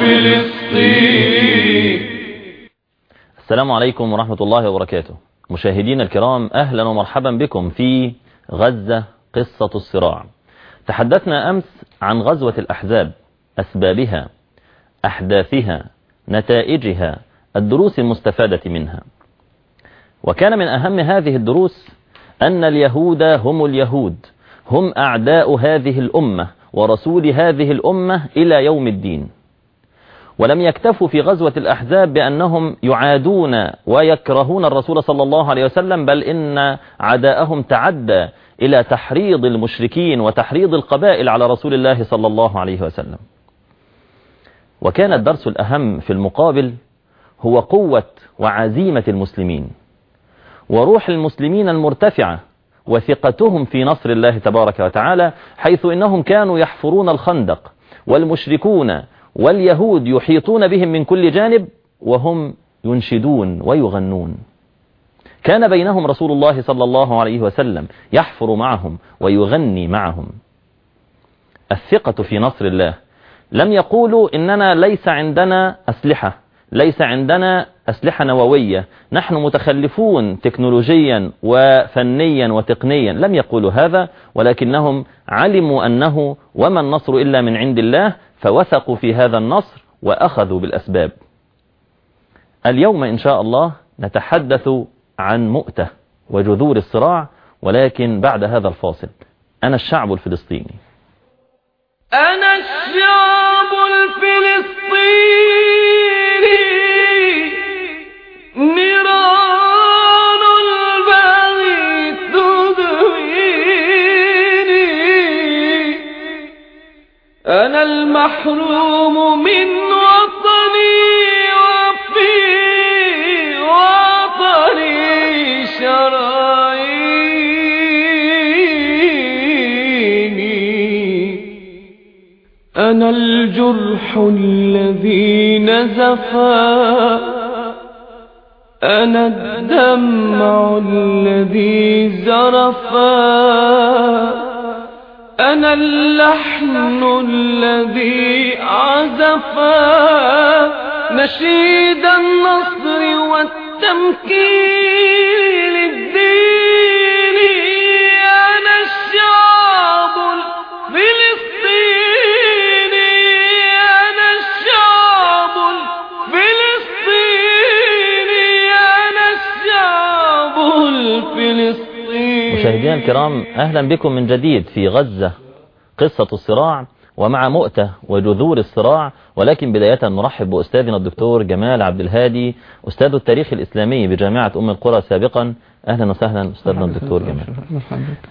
الفلسطيني السلام عليكم ورحمة الله وبركاته. مشاهدين الكرام أهلا ومرحبا بكم في غزة قصة الصراع. تحدثنا أمس عن غزوة الأحزاب أسبابها أحداثها نتائجها الدروس المستفادة منها. وكان من أهم هذه الدروس أن اليهود هم اليهود هم أعداء هذه الأمة ورسول هذه الأمة إلى يوم الدين. ولم يكتفوا في غزوة الأحزاب بأنهم يعادون ويكرهون الرسول صلى الله عليه وسلم بل إن عداءهم تعدى إلى تحريض المشركين وتحريض القبائل على رسول الله صلى الله عليه وسلم. وكان الدرس الأهم في المقابل هو قوة وعزيمة المسلمين وروح المسلمين المرتفعة وثقتهم في نصر الله تبارك وتعالى حيث إنهم كانوا يحفرون الخندق والمشركون واليهود يحيطون بهم من كل جانب وهم ينشدون ويغنون. كان بينهم رسول الله صلى الله عليه وسلم يحفر معهم ويغني معهم. الثقة في نصر الله. لم يقولوا إننا ليس عندنا أسلحة ليس عندنا أسلحة نووية. نحن متخلفون تكنولوجيا وفنيا وتقنيا. لم يقولوا هذا ولكنهم علموا أنه وما النصر إلا من عند الله فوثقوا في هذا النصر وأخذوا بالأسباب. اليوم إن شاء الله نتحدث عن مؤتة وجذور الصراع ولكن بعد هذا الفاصل. أنا الشعب الفلسطيني. أنا الشعب الفلسطيني. أنا المحروم من وطني وفي وطني شراييني. أنا الجرح الذي نزفا أنا الدمع الذي زرفا. أنا اللحن الذي عزفا. نشيد النصر والتمكين. مشاهدينا الكرام أهلا بكم من جديد في غزة. قصة الصراع ومع مؤتة وجذور الصراع ولكن بداية نرحب بأستاذنا الدكتور جمال عبد الهادي أستاذ التاريخ الإسلامي بجامعة أم القرى سابقا. أهلا وسهلا أستاذنا الدكتور جمال.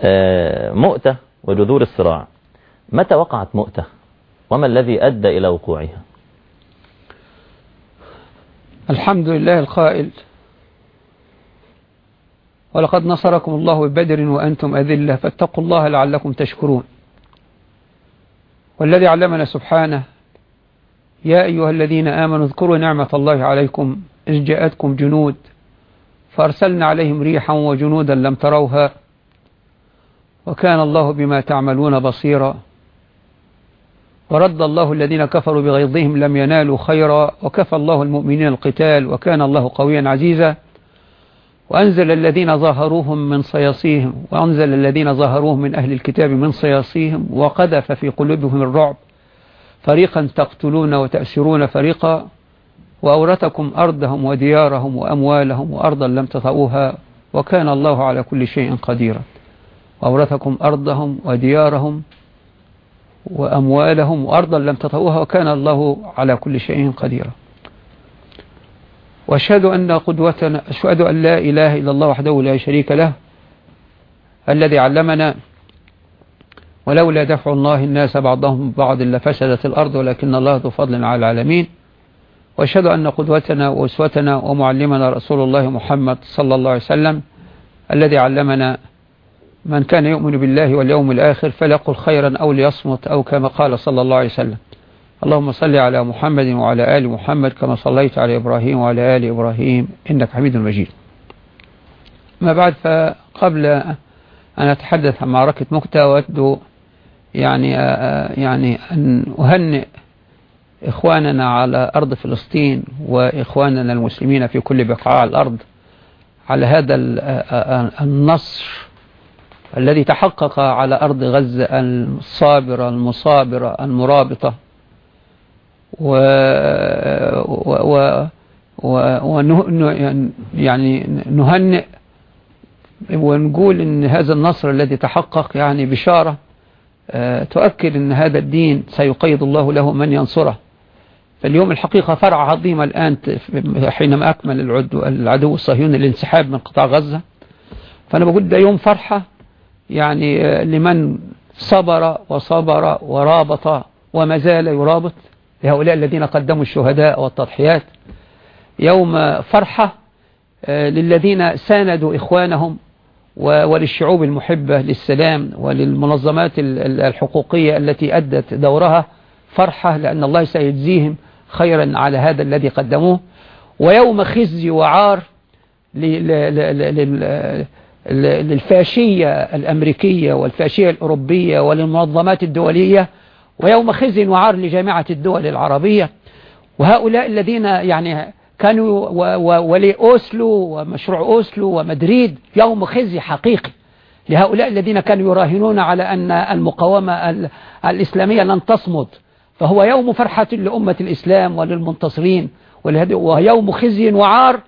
آه، مؤتة وجذور الصراع. متى وقعت مؤتة؟ وما الذي أدى إلى وقوعها؟ الحمد لله القائل ولقد نصركم الله ببدر وأنتم أذلة فاتقوا الله لعلكم تشكرون. والذي علمنا سبحانه يا أيها الذين آمنوا اذكروا نعمة الله عليكم إذ جاءتكم جنود فأرسلنا عليهم ريحا وجنودا لم تروها وكان الله بما تعملون بصيرا. ورد الله الذين كفروا بغيظهم لم ينالوا خيرا وكفى الله المؤمنين القتال وكان الله قويا عزيزا. وأنزل الذين ظاهروهم من صياصيهم وأنزل الذين ظاهروهم من أهل الكتاب من صياصيهم وقذف في قلوبهم الرعب. فريقا تقتلون وتأسرون فريقا وأورثكم أرضهم وديارهم وأموالهم وأرضا لم تطئوها وكان الله على كل شيء قديرا. وأورثكم أرضهم وديارهم وأموالهم وأرضا لم تطئوها وكان الله على كل شيء قديرا. وأشهد أن قدوتنا أشهد أن لا إله إلا الله وحده لا شريك له الذي علمنا ولولا دفع الله الناس بعضهم بعض لفسدت الأرض ولكن الله ذو فضل على العالمين. وأشهد أن قدوتنا وأسوتنا ومعلمنا رسول الله محمد صلى الله عليه وسلم الذي علمنا من كان يؤمن بالله واليوم الآخر فليقل خيرا أو ليصمت أو كما قال صلى الله عليه وسلم. اللهم صل على محمد وعلى آل محمد كما صليت على إبراهيم وعلى آل إبراهيم إنك حميد مجيد. ما بعد فقبل أن أتحدث عن معركة مكتة أود يعني يعني أن أهنئ إخواننا على أرض فلسطين وإخواننا المسلمين في كل بقاع الأرض على هذا ال- النصر الذي تحقق على أرض غزة الصابرة المصابرة المرابطة. و و و و ونه- يعني نهنئ ونقول إن هذا النصر الذي تحقق يعني بشارة آه، تؤكد إن هذا الدين سيقيد الله له من ينصره. فاليوم الحقيقة فرع عظيم الآن حينما أكمل العدو, العدو الصهيوني الانسحاب من قطاع غزة. فأنا بقول ده يوم فرحة يعني آه، لمن صبر وصبر ورابط وما زال يرابط. لهؤلاء الذين قدموا الشهداء والتضحيات يوم فرحة آه، للذين ساندوا إخوانهم وللشعوب المحبة للسلام وللمنظمات ال- ال- الحقوقية التي أدت دورها فرحة لأن الله سيجزيهم خيرا على هذا الذي قدموه. ويوم خزي وعار للفاشية الأمريكية والفاشية الأوروبية وللمنظمات الدولية ويوم خزي وعار لجامعة الدول العربية. وهؤلاء الذين يعني كانوا ولي أوسلو ومشروع أوسلو ومدريد يوم خزي حقيقي. لهؤلاء الذين كانوا يراهنون على أن المقاومة ال- الإسلامية لن تصمد. فهو يوم فرحة لأمة الإسلام وللمنتصرين. ويوم خزي وعار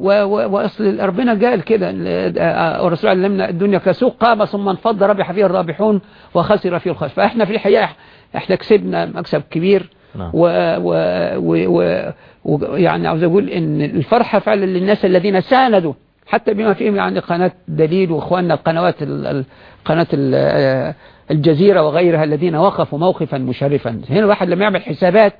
وأصل ربنا قال كده ال- آه، الرسول علمنا الدنيا كسوق قام ثم انفض ربح فيه الرابحون وخسر فيه الخاسر فإحنا في الحقيقة إحنا كسبنا مكسب كبير نعم. و و و و و يعني عاوز أقول إن الفرحة فعلا للناس الذين ساندوا حتى بما فيهم يعني قناة دليل وإخواننا القنوات ال- قناة ال- آه، الجزيرة وغيرها الذين وقفوا موقفا مشرفا هنا الواحد لما يعمل حسابات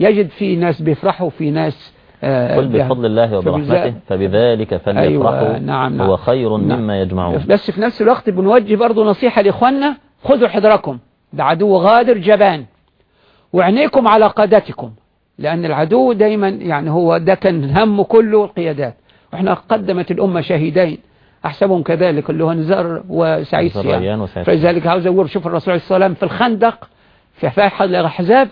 يجد في ناس بيفرحوا في ناس آه، قل بيها- بفضل الله وبرحمته فبذلك فليفرحوا أيوة، نعم، نعم. هو خير نعم. مما يجمعون بس في نفس الوقت بنوجه برضو نصيحة لإخواننا خذوا حذركم ده عدو غادر جبان. وعينيكم على قادتكم لأن العدو دايما يعني هو ده كان همه كله القيادات. وإحنا قدمت الأمة شهيدين أحسبهم كذلك اللي هو نزار وسعيد سيان فلذلك عاوز أقول شوف الرسول عليه الصلاة والسلام في الخندق في أحد الأحزاب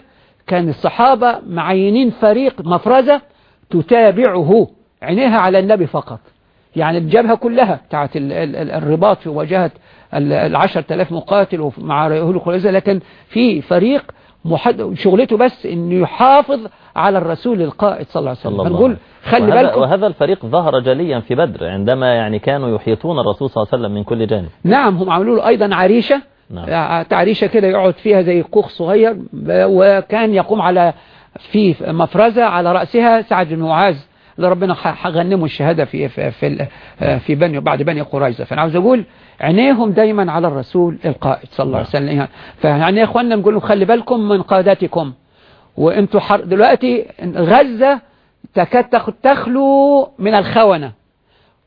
كان الصحابة معينين فريق مفرزة تتابعه عينيها على النبي فقط. يعني الجبهة كلها بتاعت ال- ال- ال- الرباط في مواجهة ال- العشر تلاف مقاتل مع يهود الخليزة لكن في فريق محد... شغلته بس إنه يحافظ على الرسول القائد صلى الله عليه وسلم. وسلم. خلي وهذا, بالكم وهذا الفريق ظهر جليا في بدر عندما يعني كانوا يحيطون الرسول صلى الله عليه وسلم من كل جانب. نعم هم عملوا له أيضا عريشة. نعم. آه، عريشة كده يقعد فيها زي كوخ صغير وكان يقوم على في مفرزة على رأسها سعد بن معاذ. اللي ربنا غنمه الشهادة في في في, آه، في بني بعد بني قريظة. فأنا عاوز أقول عينيهم دايما على الرسول القائد صلى الله عليه وسلم. فيعني يا اخوانا نقول لهم خلي بالكم من قادتكم وإنتوا حر... دلوقتي غزة تكاد تخ- تخلو من الخونة.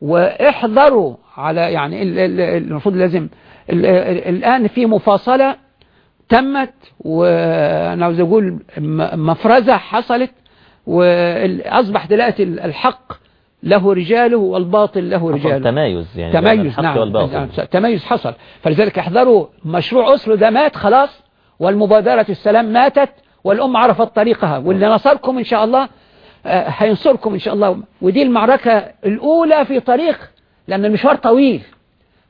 واحذروا على يعني ال- ال- المفروض لازم ال- ال- الآن في مفاصلة تمت وأنا عاوز أقول م- مفرزة حصلت. وأصبح دلوقتي الحق له رجاله والباطل له رجاله. تمايز يعني تميز نعم. والباطل. تميز حصل. فلذلك احذروا مشروع أسلو ده مات خلاص والمبادرة السلام ماتت والأمة عرفت طريقها. واللي نصركم إن شاء الله آه، هينصركم إن شاء الله. ودي المعركة الأولى في طريق لأن المشوار طويل.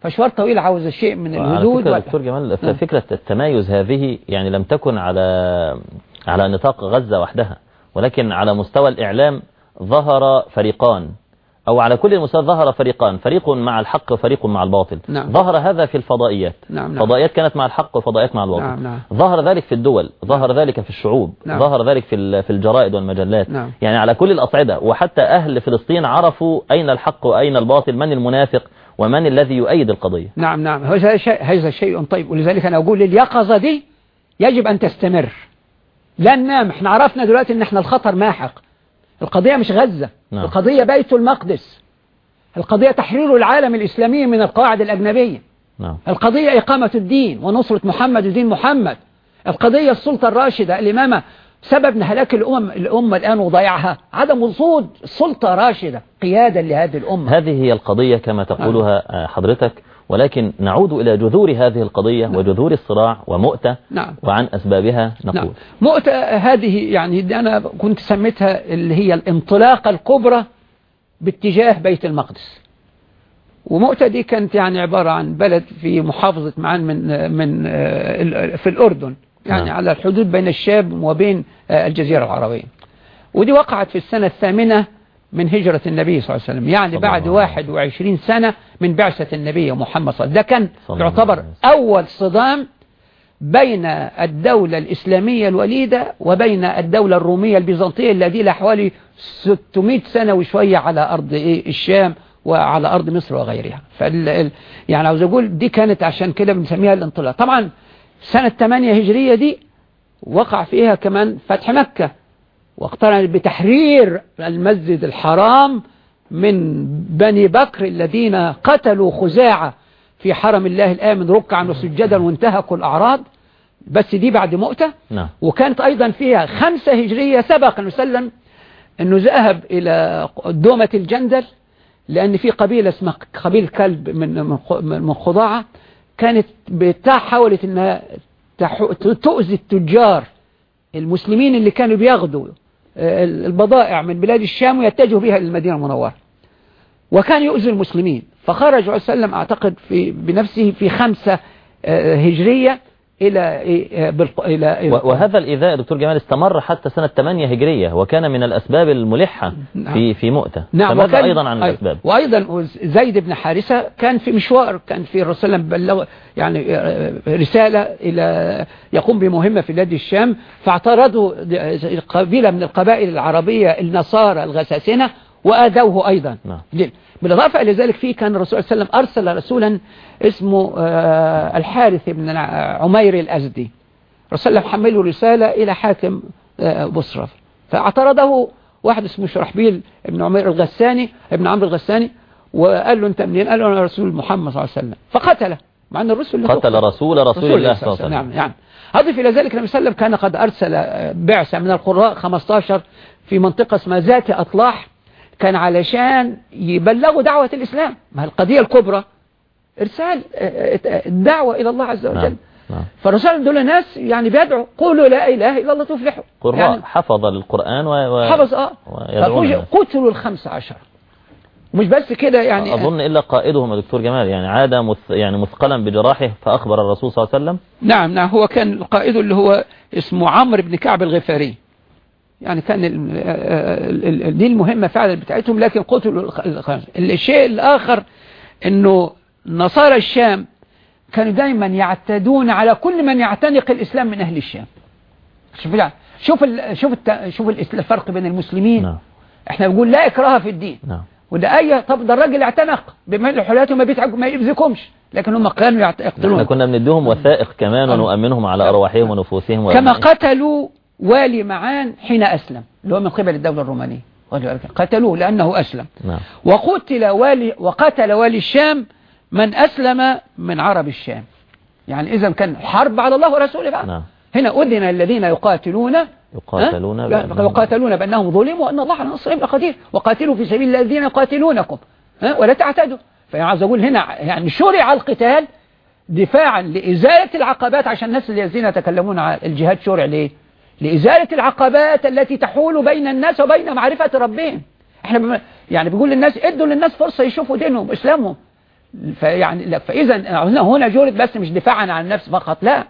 فمشوار طويل عاوز شيء من على الهدود فكرة وال- دكتور جمال نعم. فكرة التمايز هذه يعني لم تكن على على نطاق غزة وحدها ولكن على مستوى الإعلام ظهر فريقان. أو على كل المستوى ظهر فريقان فريق مع الحق وفريق مع الباطل. نعم. ظهر هذا في الفضائيات. نعم، نعم. فضائيات كانت مع الحق وفضائيات مع الباطل. نعم، نعم. ظهر ذلك في الدول ظهر ذلك في الشعوب نعم. ظهر ذلك في في الجرائد والمجلات. نعم. يعني على كل الأصعدة وحتى أهل فلسطين عرفوا أين الحق وأين الباطل من المنافق ومن الذي يؤيد القضية. نعم نعم. هذا شيء هذا شيء طيب. ولذلك أنا أقول اليقظة دي يجب أن تستمر. لا ننام. إحنا عرفنا دلوقتي إن إحنا الخطر ماحق القضية مش غزة. نعم. القضية بيت المقدس. القضية تحرير العالم الإسلامي من القواعد الأجنبية. نعم. القضية إقامة الدين ونصرة محمد ودين محمد. القضية السلطة الراشدة الإمامة سبب هلاك الأمم الأمة الآن وضيعها. عدم وجود سلطة راشدة قيادة لهذه الأمة. هذه هي القضية كما تقولها آه، حضرتك. ولكن نعود إلى جذور هذه القضية وجذور الصراع ومؤتة نعم. وعن أسبابها نقول. نعم. مؤتة هذه يعني أنا كنت سميتها اللي هي الانطلاقة الكبرى باتجاه بيت المقدس. ومؤتة دي كانت يعني عبارة عن بلد في محافظة معان من من آه، في الأردن يعني نعم. على الحدود بين الشام وبين آه، الجزيرة العربية. ودي وقعت في السنة الثامنة من هجرة النبي صلى الله عليه وسلم. يعني بعد الله عليه 21 سنة من بعثة النبي محمد صلى الله عليه وسلم. ده كان يعتبر. أول صدام بين الدولة الإسلامية الوليدة وبين الدولة الرومية البيزنطية التي لها حوالي 600 سنة وشوية على أرض إيه الشام وعلى أرض مصر وغيرها. فال ال- يعني عاوز أقول دي كانت عشان كده بنسميها الانطلاق. طبعا سنة 8 هجرية دي وقع فيها كمان فتح مكة. واقترن بتحرير المسجد الحرام من بني بكر الذين قتلوا خزاعة في حرم الله الآمن ركعا وسجدا وانتهكوا الأعراض. بس دي بعد مؤتة. نعم. وكانت أيضا فيها خمسة هجرية سبق أن وسلم أنه ذهب إلى دومة الجندل لأن في قبيلة اسمها قبيل كلب من من خضاعة. كانت بتاع حاولت أنها تؤذي التجار المسلمين اللي كانوا بياخدوا البضائع من بلاد الشام ويتجهوا بها إلى المدينة المنورة. وكان يؤذي المسلمين. فخرج عليه وسلم أعتقد في بنفسه في خمسة آه، هجرية. إلى آه، بالق- إلى و- وهذا الإيذاء دكتور جمال استمر حتى سنة 8 هجرية وكان من الأسباب الملحة نعم. في في مؤتة. نعم وكان أيضا عن الأسباب؟ وأيضا زيد بن حارثة كان في مشوار كان في الرسول بلغ يعني آه، رسالة إلى يقوم بمهمة في بلاد الشام فاعترضوا قبيلة من القبائل العربية النصارى الغساسنة وآذوه أيضا. نعم. بالإضافة إلى ذلك في كان الرسول صلى الله عليه وسلم أرسل رسولا اسمه آه، الحارث بن الع- عمير الأزدي. صلى الله حمله رسالة إلى حاكم آه، بصرة. فاعترضه واحد اسمه شرحبيل ابن عمير الغساني ابن عمرو الغساني وقال له أنت منين؟ قال له أنا رسول محمد صلى الله عليه وسلم. فقتله مع أن الرسل اللي قتل رسول رسول الله صلى الله عليه وسلم. نعم نعم. أضف إلى ذلك النبي صلى الله عليه وسلم كان قد أرسل بعثة من القراء 15 في منطقة اسمها ذات أطلاح كان علشان يبلغوا دعوة الإسلام. ما القضية الكبرى؟ إرسال الدعوة إلى الله عز وجل. نعم نعم. فالرسول دول ناس يعني بيدعوا قولوا لا إله إلا الله تفلحوا. قراء يعني حفظ للقرآن و... و... حفظ الناس. قتلوا الخمس عشر. مش بس كده يعني. أظن إلا قائدهم يا دكتور جمال يعني عاد مث... يعني مثقلا بجراحه فأخبر الرسول صلى الله عليه وسلم. نعم نعم. هو كان قائده اللي هو اسمه عمرو بن كعب الغفاري. يعني كان دي المهمة فعلا بتاعتهم لكن قتلوا الشيء الآخر إنه نصارى الشام كانوا دايما يعتدون على كل من يعتنق الإسلام من أهل الشام. شوف يعني شوف ال شوف شوف الفرق بين المسلمين. نعم. إحنا بنقول لا إكراه في الدين. نعم. وده أي طب ده الراجل اعتنق بمال حياته ما بيتعب ما يبذكمش لكن هم كانوا يعت- إحنا يقتلون كنا بنديهم وثائق كمان آه. ونؤمنهم على أرواحهم ونفوسهم كما. قتلوا والي معان حين أسلم اللي هو من قبل الدولة الرومانية. قتلوه لأنه أسلم. نعم. وقتل والي وقتل والي الشام من أسلم من عرب الشام. يعني إذا كان حرب على الله ورسوله بقى نعم. هنا أذن الذين يقاتلون يقاتلون؟ بأنهم- يقاتلون بأنهم ظلموا وأن الله على نصرهم لقدير. وقاتلوا في سبيل الذين يقاتلونكم ها؟ ولا تعتدوا. فأنا عاوز أقول هنا يعني شرع القتال دفاعا لإزالة العقبات عشان الناس الذين يتكلمون عن الجهاد شرع ليه؟ لإزالة العقبات التي تحول بين الناس وبين معرفة ربهم. إحنا بم... يعني بيقول للناس إدوا للناس فرصة يشوفوا دينهم اسلامهم فيعني لا فإذا هنا هنا بس مش دفاعا عن النفس فقط لا.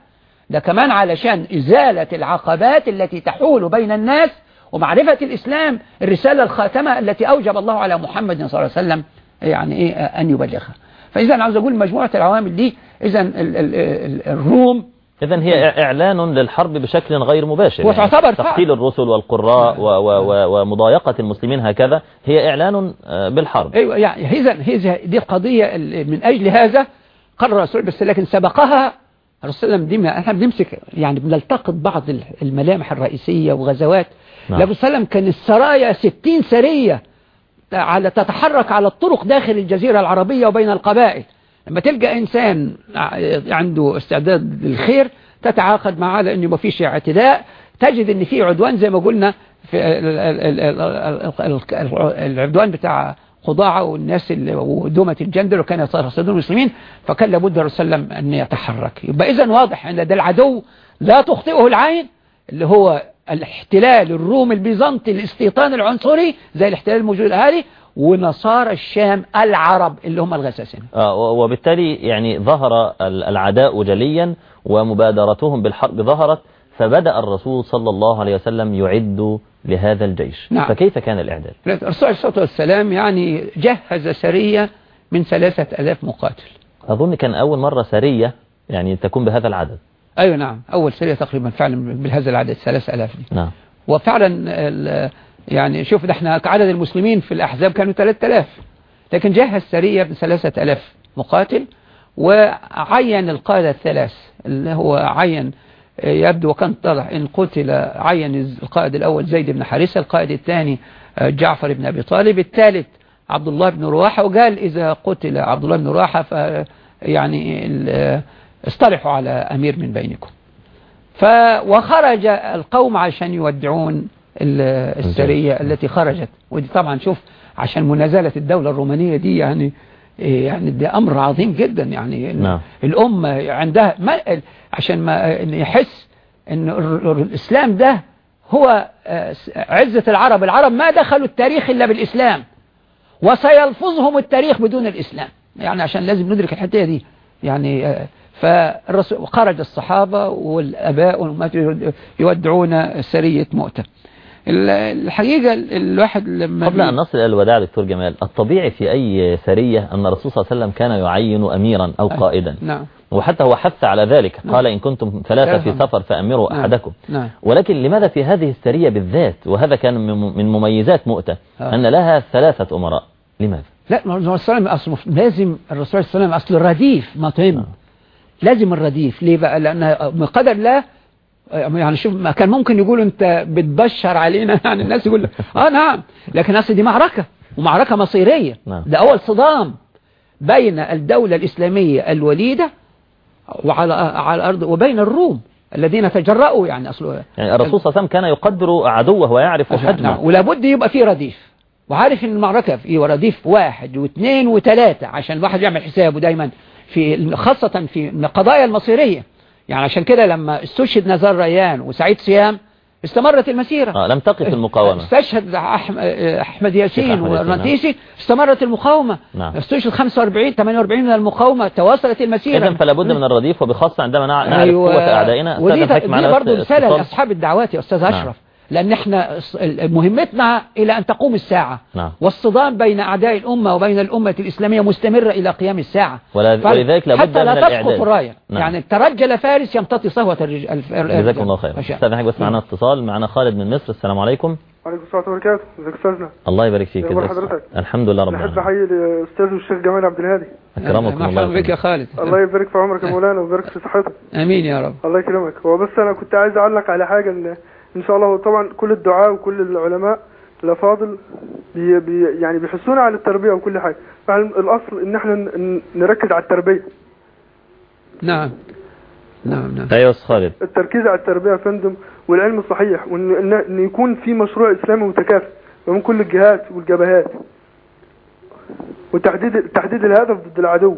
ده كمان علشان إزالة العقبات التي تحول بين الناس ومعرفة الإسلام الرسالة الخاتمة التي أوجب الله على محمد صلى الله عليه وسلم يعني إيه أن يبلغها. فإذا عاوز أقول مجموعة العوامل دي إذا ال- ال- ال- الروم إذا هي إعلان للحرب بشكل غير مباشر وتعتبر فعل. تقتيل الرسل والقراء و و و ومضايقة المسلمين هكذا هي إعلان آه، بالحرب أيوة يعني إذا هذه دي القضية ال- من أجل هذا قرر الرسول بس لكن سبقها الرسول صلى الله عليه وسلم إحنا بنمسك يعني بنلتقط بعض ال- الملامح الرئيسية وغزوات نعم. النبي صلى الله عليه وسلم كان السرايا 60 سرية على تتحرك على الطرق داخل الجزيرة العربية وبين القبائل لما تلقى إنسان عنده استعداد للخير تتعاقد معاه لأنه ما فيش اعتداء. تجد إن في عدوان زي ما قلنا في ال- ال- ال- ال- ال- ال- العدوان بتاع خضاعة والناس اللي ودومة الجندل وكان يصيدون المسلمين فكان لابد الرسول صلى الله عليه وسلم أن يتحرك. يبقى إذا واضح أن ده العدو لا تخطئه العين اللي هو الاحتلال الرومي البيزنطي الاستيطان العنصري زي الاحتلال الموجود الآلي ونصارى الشام العرب اللي هم الغساسنة آه، وبالتالي يعني ظهر ال- العداء جليا ومبادرتهم بالحرب ظهرت فبدأ الرسول صلى الله عليه وسلم يعد لهذا الجيش. نعم. فكيف كان الإعداد؟ الرسول عليه الصلاة والسلام يعني جهز سرية من ثلاثة ألاف مقاتل. أظن كان أول مرة سرية يعني تكون بهذا العدد. أيوة نعم. أول سرية تقريبا فعلا بهذا العدد ثلاثة ألاف دي. نعم. وفعلا ال- يعني شوف ده إحنا عدد المسلمين في الأحزاب كانوا 3000 لكن جهز سرية ب 3000 مقاتل وعين القادة الثلاث اللي هو عين يبدو وكان طلع إن قتل عين القائد الأول زيد بن حارثة القائد الثاني آه، جعفر بن أبي طالب الثالث عبد الله بن رواحة وقال إذا قتل عبد الله بن رواحة ف يعني آه، اصطلحوا على أمير من بينكم. ف وخرج القوم عشان يودعون السرية التي خرجت. ودي طبعا شوف عشان منازلة الدولة الرومانية دي يعني يعني ده أمر عظيم جدا يعني. نعم. الأمة عندها ما عشان ما يحس أن ال- ال- الإسلام ده هو آه، عزة العرب. العرب ما دخلوا التاريخ إلا بالإسلام وسيلفظهم التاريخ بدون الإسلام. يعني عشان لازم ندرك الحتة دي. يعني آه، فالرسول خرج الصحابة والأباء يودعون سرية مؤتة. الحقيقة الواحد لما قبل أن نصل إلى الوداع دكتور جمال الطبيعي في أي سرية أن الرسول صلى الله عليه وسلم كان يعين أميرا أو قائدا؟ نعم. وحتى هو حث على ذلك. قال إن كنتم ثلاثة في نعم. سفر فأمروا نعم. أحدكم. نعم. ولكن لماذا في هذه السرية بالذات؟ وهذا كان من مميزات مؤتة آه. أن لها ثلاثة أمراء. لماذا؟ لا الرسول صلى الله عليه وسلم لازم الرسول صلى الله عليه وسلم أصل الرديف مطعم. آه. لازم الرديف. ليه بقى؟ لأن قدر الله يعني شوف ما كان ممكن يقولوا أنت بتبشر علينا يعني الناس يقول آه نعم. لكن أصل دي معركة ومعركة مصيرية. نعم. ده أول صدام بين الدولة الإسلامية الوليدة وعلى على الأرض وبين الروم الذين تجرؤوا يعني أصله يعني الرسول صلى الله عليه وسلم كان يقدر عدوه ويعرف نعم. حجمه ولابد يبقى فيه رديف. وعارف إن المعركة في رديف واحد واثنين وثلاثة عشان الواحد يعمل حسابه دايما في خاصة في القضايا المصيرية. يعني عشان كده لما استشهد نزار ريان وسعيد صيام استمرت المسيرة آه لم تقف المقاومة استشهد أحم- أحمد ياسين والرنتيسي استمرت المقاومة نعم. استشهد 45 48 من المقاومة تواصلت المسيرة إذا فلا بد من الرديف وبخاصة عندما نع- نعرف أيوة. قوة أعدائنا ودي, دي برضه رسالة. لأصحاب الدعوات يا أستاذ نعم. لأن إحنا مهمتنا إلى أن تقوم الساعة. نعم. والصدام بين أعداء الأمة وبين الأمة الإسلامية مستمرة إلى قيام الساعة. ولا- ف- ولذلك لابد حتى لا تسقط. الراية نعم. يعني ترجل فارس يمتطي صهوة الرج- الف- جزاكم الله خير. أستاذ حاج بس معنا اتصال. معنا خالد من مصر. السلام عليكم. وعليكم السلام وبركاته. ازيك أستاذنا؟ الله يبارك فيك. ازيك؟ حضرتك؟ الحمد لله رب العالمين أحيي الأستاذ والشيخ جمال عبد الهادي. أكرمكم الله مرحبا بك يا خالد. الله يبارك في عمرك يا مولانا ويبارك في صحتك. أمين يا رب. الله يكرمك. هو بس أنا كنت عايز أعلق على حاجة إن شاء الله. طبعا كل الدعاء وكل العلماء الافاضل بي بي يعني بيحسونا على التربية وكل حاجة. فالاصل إن إحنا نركز على التربية. نعم. نعم نعم. أستاذ خالد. التركيز على التربية يا فندم والعلم الصحيح وان يكون في مشروع إسلامي متكافئ من كل الجهات والجبهات. وتحديد تحديد الهدف ضد العدو.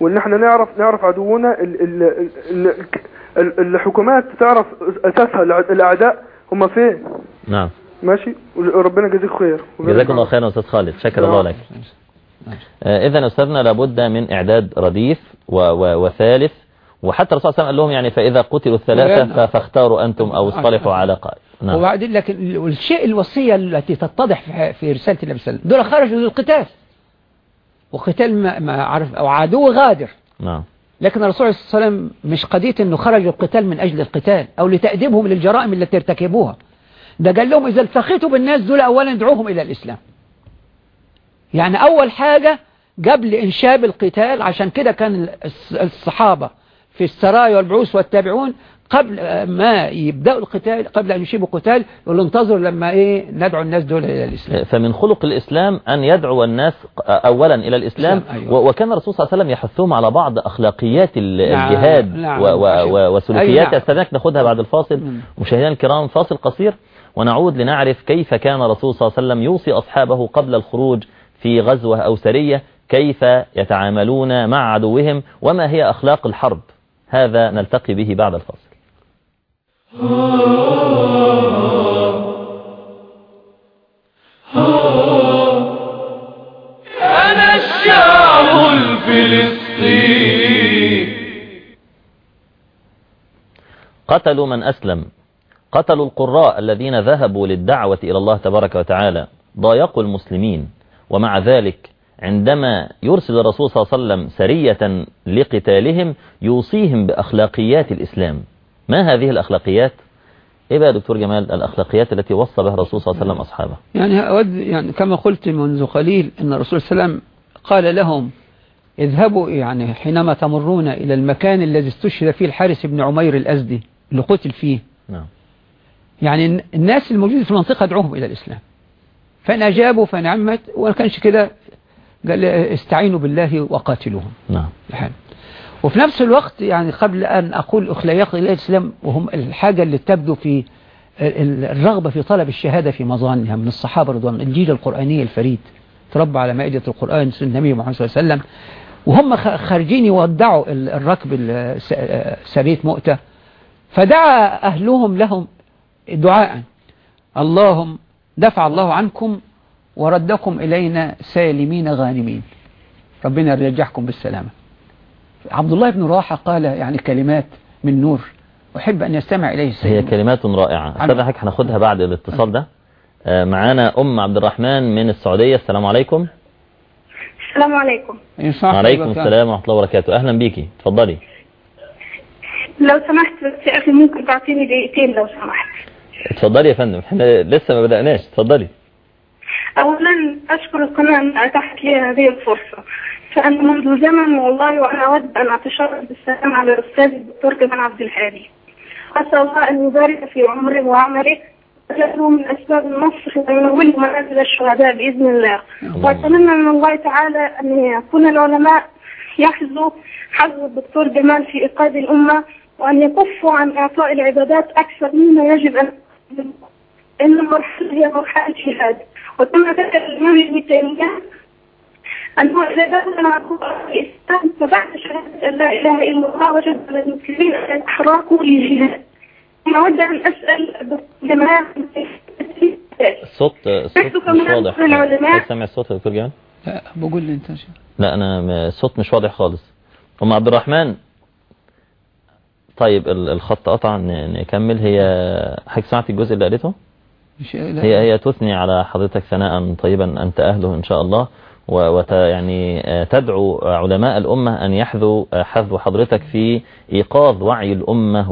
وإن إحنا نعرف نعرف عدونا ال ال ال ال الحكومات تعرف أساسها الأعداء هم فين. نعم. ماشي. وربنا يجازيك خير. جزاكم الله خيرا أستاذ خالد. شكر الله لك. إذا أستاذنا لابد من إعداد رديف و و وثالث. وحتى الرسول صلى الله عليه وسلم قال لهم يعني فإذا قتلوا الثلاثة نعم. فاختاروا أنتم أو اصطلحوا على قائد. نعم. وبعدين لكن الشيء الوصية التي تتضح في رسالة النبي صلى الله عليه وسلم. دول خرجوا للقتال. وقتال ما, ما عرف أو عدو غادر. نعم. لكن الرسول صلى الله عليه وسلم مش قضية إنه خرجوا القتال من أجل القتال أو لتأديبهم للجرائم التي ارتكبوها. ده قال لهم إذا التقيتوا بالناس دول اولا ادعوهم إلى الإسلام. يعني أول حاجة قبل إنشاب القتال عشان كده كان الص- الصحابة في السرايا والبعوث والتابعون قبل ما يبدأوا القتال قبل أن يشيبوا القتال يقولوا انتظروا لما إيه ندعو الناس دول إلى الإسلام فمن خلق الإسلام أن يدعو الناس أولا إلى الإسلام الإسلام، أيوة. وكان الرسول صلى الله عليه وسلم يحثهم على بعض أخلاقيات نعم، الجهاد نعم. أي وسلوكيات نعم. أستاذنك ناخدها بعد الفاصل. مشاهدينا الكرام فاصل قصير ونعود لنعرف كيف كان الرسول صلى الله عليه وسلم يوصي أصحابه قبل الخروج في غزوة أو سرية كيف يتعاملون مع عدوهم وما هي أخلاق الحرب هذا نلتقي به بعد الفصل أنا الشعب الفلسطيني. قتلوا من أسلم. قتلوا القراء الذين ذهبوا للدعوة إلى الله تبارك وتعالى. ضايقوا المسلمين. ومع ذلك عندما يرسل الرسول صلى الله عليه وسلم سرية لقتالهم يوصيهم بأخلاقيات الإسلام. ما هذه الأخلاقيات؟ إيه بقى دكتور جمال الأخلاقيات التي وصى بها الرسول صلى الله عليه وسلم أصحابه؟ يعني أود يعني كما قلت منذ قليل أن الرسول صلى الله عليه وسلم قال لهم اذهبوا يعني حينما تمرون إلى المكان الذي استشهد فيه الحارس بن عمير الأزدي اللي قتل فيه. نعم. يعني الناس الموجودة في المنطقة ادعوهم إلى الإسلام. فإن أجابوا فنعمت وما كانش كده قال استعينوا بالله وقاتلوهم. نعم. وفي نفس الوقت يعني قبل أن أقول أخلاق إلى الإسلام وهم الحاجة اللي تبدو في ال- الرغبة في طلب الشهادة في مظانها من الصحابة رضوان الجيل القرآني الفريد تربى على مائدة القرآن سنة النبي محمد صلى الله عليه وسلم. وهم خارجين يودعوا ال- الركب ال- س- سرية مؤتة. فدعا أهلهم لهم دعاء. اللهم دفع الله عنكم وردكم إلينا سالمين غانمين. ربنا يرجعكم بالسلامة. عبد الله بن رواحة قال يعني كلمات من نور أحب أن يستمع إليه هي السيد كلمات رائعة. أستاذ حضرتك هناخدها بعد الاتصال ده. آه، معانا أم عبد الرحمن من السعودية. السلام عليكم. السلام عليكم. وعليكم السلام ورحمة الله وبركاته. أهلا بيكي. اتفضلي. لو سمحت بس يا أخي ممكن تعطيني دقيقتين لو سمحت. اتفضلي يا فندم. إحنا لسه ما بدأناش. اتفضلي. أولا أشكر القناة أن أتاحت لي هذه الفرصة فأنا منذ زمن والله وأنا أود أن أتشرف بالسلام على الأستاذ الدكتور جمال عبد الهادي أسأل الله أن يبارك في عمره وعمله وجعله من أسباب النصر وينوله منازل الشهداء بإذن الله. وأتمنى من الله تعالى أن يكون العلماء يحظوا حظ الدكتور جمال في إيقاظ الأمة وأن يكفوا عن إعطاء العبادات أكثر مما يجب أن إن المرحلة هي مرحلة جهاد وكما ذكر الإمام ابن تيمية أنه إذا دخل على الإسلام فبعد شهادة أن لا إله إلا الله وجب على المسلمين أن يتحركوا للجهاد أنا أود أن أسأل الدكتور جمال الصوت الصوت مش واضح حضرتك سامع الصوت يا دكتور جمال لا بقول لي انت. لا أنا م- الصوت مش واضح خالص. أم عبد الرحمن؟ طيب ال- الخط قطع نكمل. هي حضرتك سمعت الجزء اللي لا. هي هي تثني على حضرتك ثناء طيبا أنت أهله إن شاء الله وت يعني آه، تدعو علماء الأمة أن يحذوا آه، حذو حضرتك في إيقاظ وعي الأمة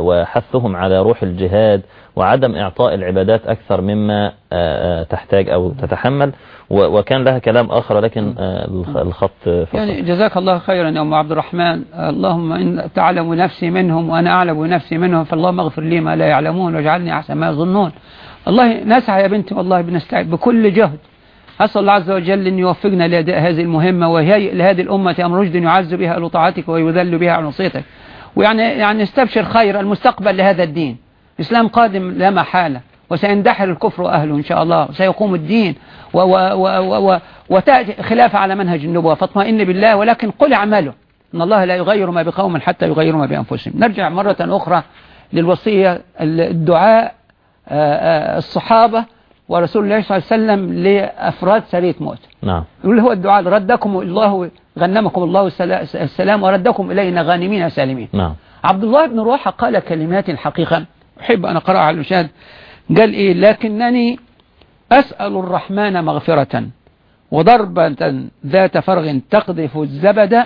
وحثهم على روح الجهاد وعدم إعطاء العبادات أكثر مما آه، تحتاج أو تتحمل. وكان لها كلام آخر ولكن الخ- الخط فصل يعني جزاك الله خيرا يا أم عبد الرحمن. اللهم إن تعلم نفسي منهم وأنا أعلم نفسي منهم فاللهم اغفر لي ما لا يعلمون واجعلني أحسن ما يظنون. والله نسعى يا بنتي والله بنستعد بكل جهد. أسأل الله عز وجل أن يوفقنا لأداء هذه المهمة وهي لهذه الأمة أمر رشد يعز بها أهل طاعتك ويذل بها عن وصيتك ويعني يعني استبشر خير المستقبل لهذا الدين. الإسلام قادم لا محالة وسيندحر الكفر وأهله إن شاء الله وسيقوم الدين. و و و و و وتأتي خلافة على منهج النبوة فاطمئن بالله ولكن قل اعملوا. إن الله لا يغير ما بقوم حتى يغيروا ما بأنفسهم. نرجع مرة أخرى للوصية الدعاء الصحابة ورسول الله صلى الله عليه وسلم لأفراد سرية موت. نعم. يقول هو الدعاء ردكم الله غنمكم الله السلا- السلام وردكم إلينا غانمين سالمين. نعم. عبد الله بن روحة قال كلمات الحقيقة أحب أن أقرأها على المشاهد قال إيه؟ لكنني أسأل الرحمن مغفرة وضربة ذات فرغ تقذف الزبد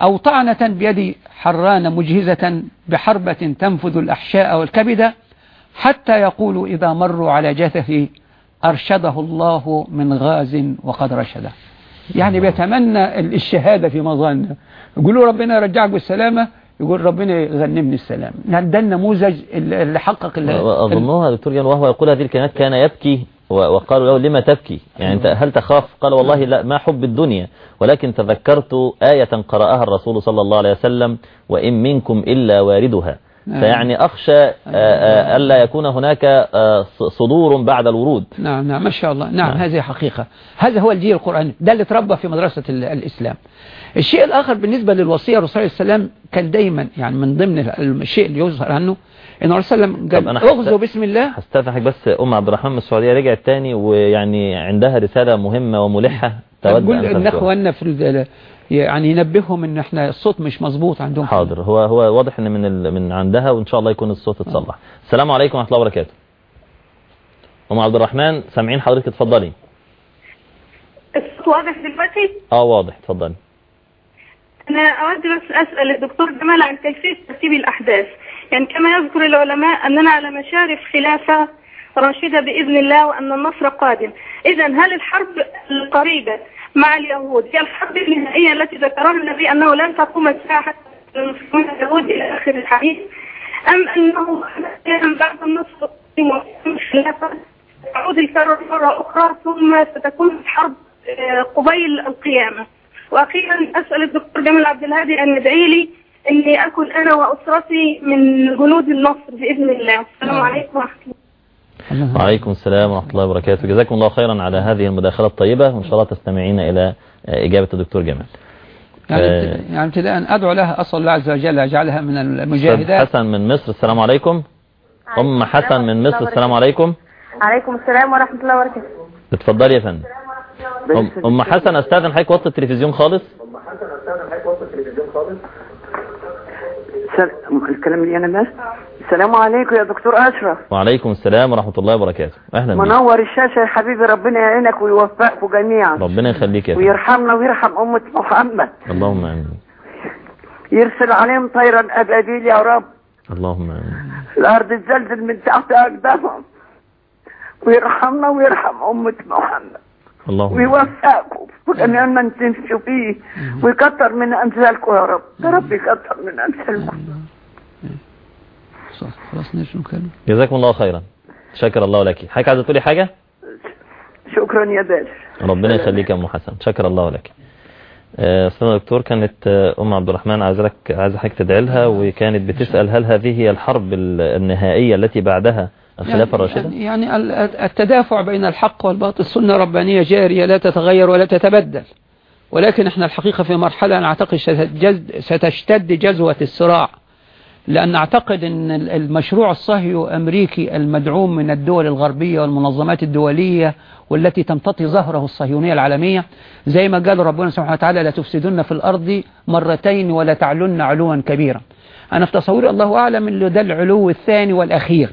أو طعنة بيد حران مجهزة بحربة تنفذ الأحشاء والكبد حتى يقولوا إذا مروا على جثثي أرشده الله من غاز وقد رشده يعني بيتمنى الشهادة في مظانه يقولوا ربنا يرجعك بالسلامة يقول ربنا يغنمني السلام. يعني ده النموذج اللي حقق أظنها دكتور جان وهو يقول هذه الكلمات كان يبكي وقالوا له لما تبكي؟ يعني أنت هل تخاف؟ قال والله لا ما حب الدنيا. ولكن تذكرت آية قرأها الرسول صلى الله عليه وسلم وإن منكم إلا واردها. نعم. فيعني أخشى آه، آه، ألا يكون هناك آه، صدور بعد الورود. نعم نعم ما شاء الله. نعم نعم. هذه حقيقة. هذا هو الجيل القرآني. ده اللي تربى في مدرسة ال- الإسلام. الشيء الآخر بالنسبة للوصية الرسول عليه السلام كان دايما يعني من ضمن ال- الشيء اللي يظهر عنه إن الرسول صلى الله عليه حست- اغزوا بسم الله. هستفتحك بس أم عبد الرحمن من السعودية رجعت تاني ويعني عندها رسالة مهمة وملحة. تود أن إن تذكرها. أخواننا في يعني ينبههم إن إحنا الصوت مش مظبوط عندهم. حاضر. هو هو واضح إن من ال... من عندها وإن شاء الله يكون الصوت اتصلح. السلام عليكم ورحمة الله وبركاته. أم عبد الرحمن سامعين حضرتك؟ اتفضلي. الصوت واضح دلوقتي؟ آه واضح. اتفضلي. أنا أود بس أسأل الدكتور جمال عن كيفية ترتيب الأحداث. يعني كما يذكر العلماء أننا على مشارف خلافة راشدة بإذن الله وأن النصر قادم. إذا هل الحرب القريبة مع اليهود. هي الحرب النهائية التي ذكرها النبي أنه لن تقوم الساعة حتى المسلمون اليهود إلى آخر الحديث أم أنه بعد النصر الخلافة تعود الكرة مرة أخرى ثم ستكون الحرب آه، قبيل القيامة. وأخيرا أسأل الدكتور جمال عبد الهادي أن يدعي لي إني اكون أنا وأسرتي من جنود النصر بإذن الله. السلام عليكم الله الله. وعليكم السلام ورحمة الله وبركاته. جزاكم الله خيرا على هذه المداخله الطيبة. وإن شاء الله تستمعين إلى آه، إجابة الدكتور جمال. يعني آه. ابت- يعني ابتداء أدعو لها أسأل الله عز وجل يجعلها من المجاهدات. حسن من مصر السلام عليكم. أم حسن من مصر السلام عليكم. عليكم السلام ورحمة الله وبركاته. اتفضلي يا فندم. ام أم حسن استاذن حضرتك وطي التلفزيون خالص؟ سل... الكلام اللي أنا بس؟ السلام عليكم يا دكتور أشرف. وعليكم السلام ورحمة الله وبركاته. أهلا بك منور الشاشة يا حبيبي ربنا يعينك ويوفقكم جميعا. ربنا يخليك يا ويرحمنا ويرحم أمة محمد. اللهم آمين. يرسل عليهم طيرا أبابيل يا رب. اللهم آمين. الأرض تزلزل من تحت أقدامهم. ويرحمنا ويرحم أمة محمد. اللهم آمين. ويوفقكم. كل ما تمشوا فيه. ويكتر من أمثالكم يا رب. يا رب يكتر من أمثالكم. صح. خلاص نرجو نكلم جزاكم الله خيرا. شكر الله لك. حضرتك عايزة تقولي حاجة؟ شكرا يا باشا. ربنا يخليك يا أم حسن. شكر الله لك. آه، أستاذ دكتور كانت آه، أم عبد الرحمن عايزه لك عايزة حضرتك تدعي لها وكانت بتسأل هل هذه هي الحرب ال- النهائية التي بعدها الخلافة الراشدة؟ يعني, يعني ال- التدافع بين الحق والباطل سنة ربانية جارية لا تتغير ولا تتبدل. ولكن إحنا الحقيقة في مرحلة نعتقد ستجز- ستشتد جزوة الصراع. لأن أعتقد أن ال- المشروع الصهيو أمريكي المدعوم من الدول الغربية والمنظمات الدولية والتي تمتطي ظهره الصهيونية العالمية زي ما قال ربنا سبحانه وتعالى لا تفسدن في الأرض مرتين ولا تعلن علوا كبيرا. أنا في تصوري الله أعلم أن ده العلو الثاني والأخير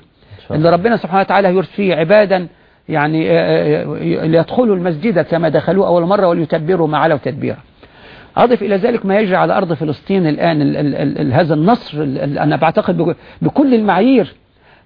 اللي ربنا سبحانه وتعالى يرسل فيه عبادا يعني آه، آه، ليدخلوا المسجد كما دخلوه أول مرة وليتبروا ما علوا تدبيرا. أضف إلى ذلك ما يجري على أرض فلسطين الآن ال ال ال ال هذا النصر ال ال أنا بعتقد بك- بكل المعايير.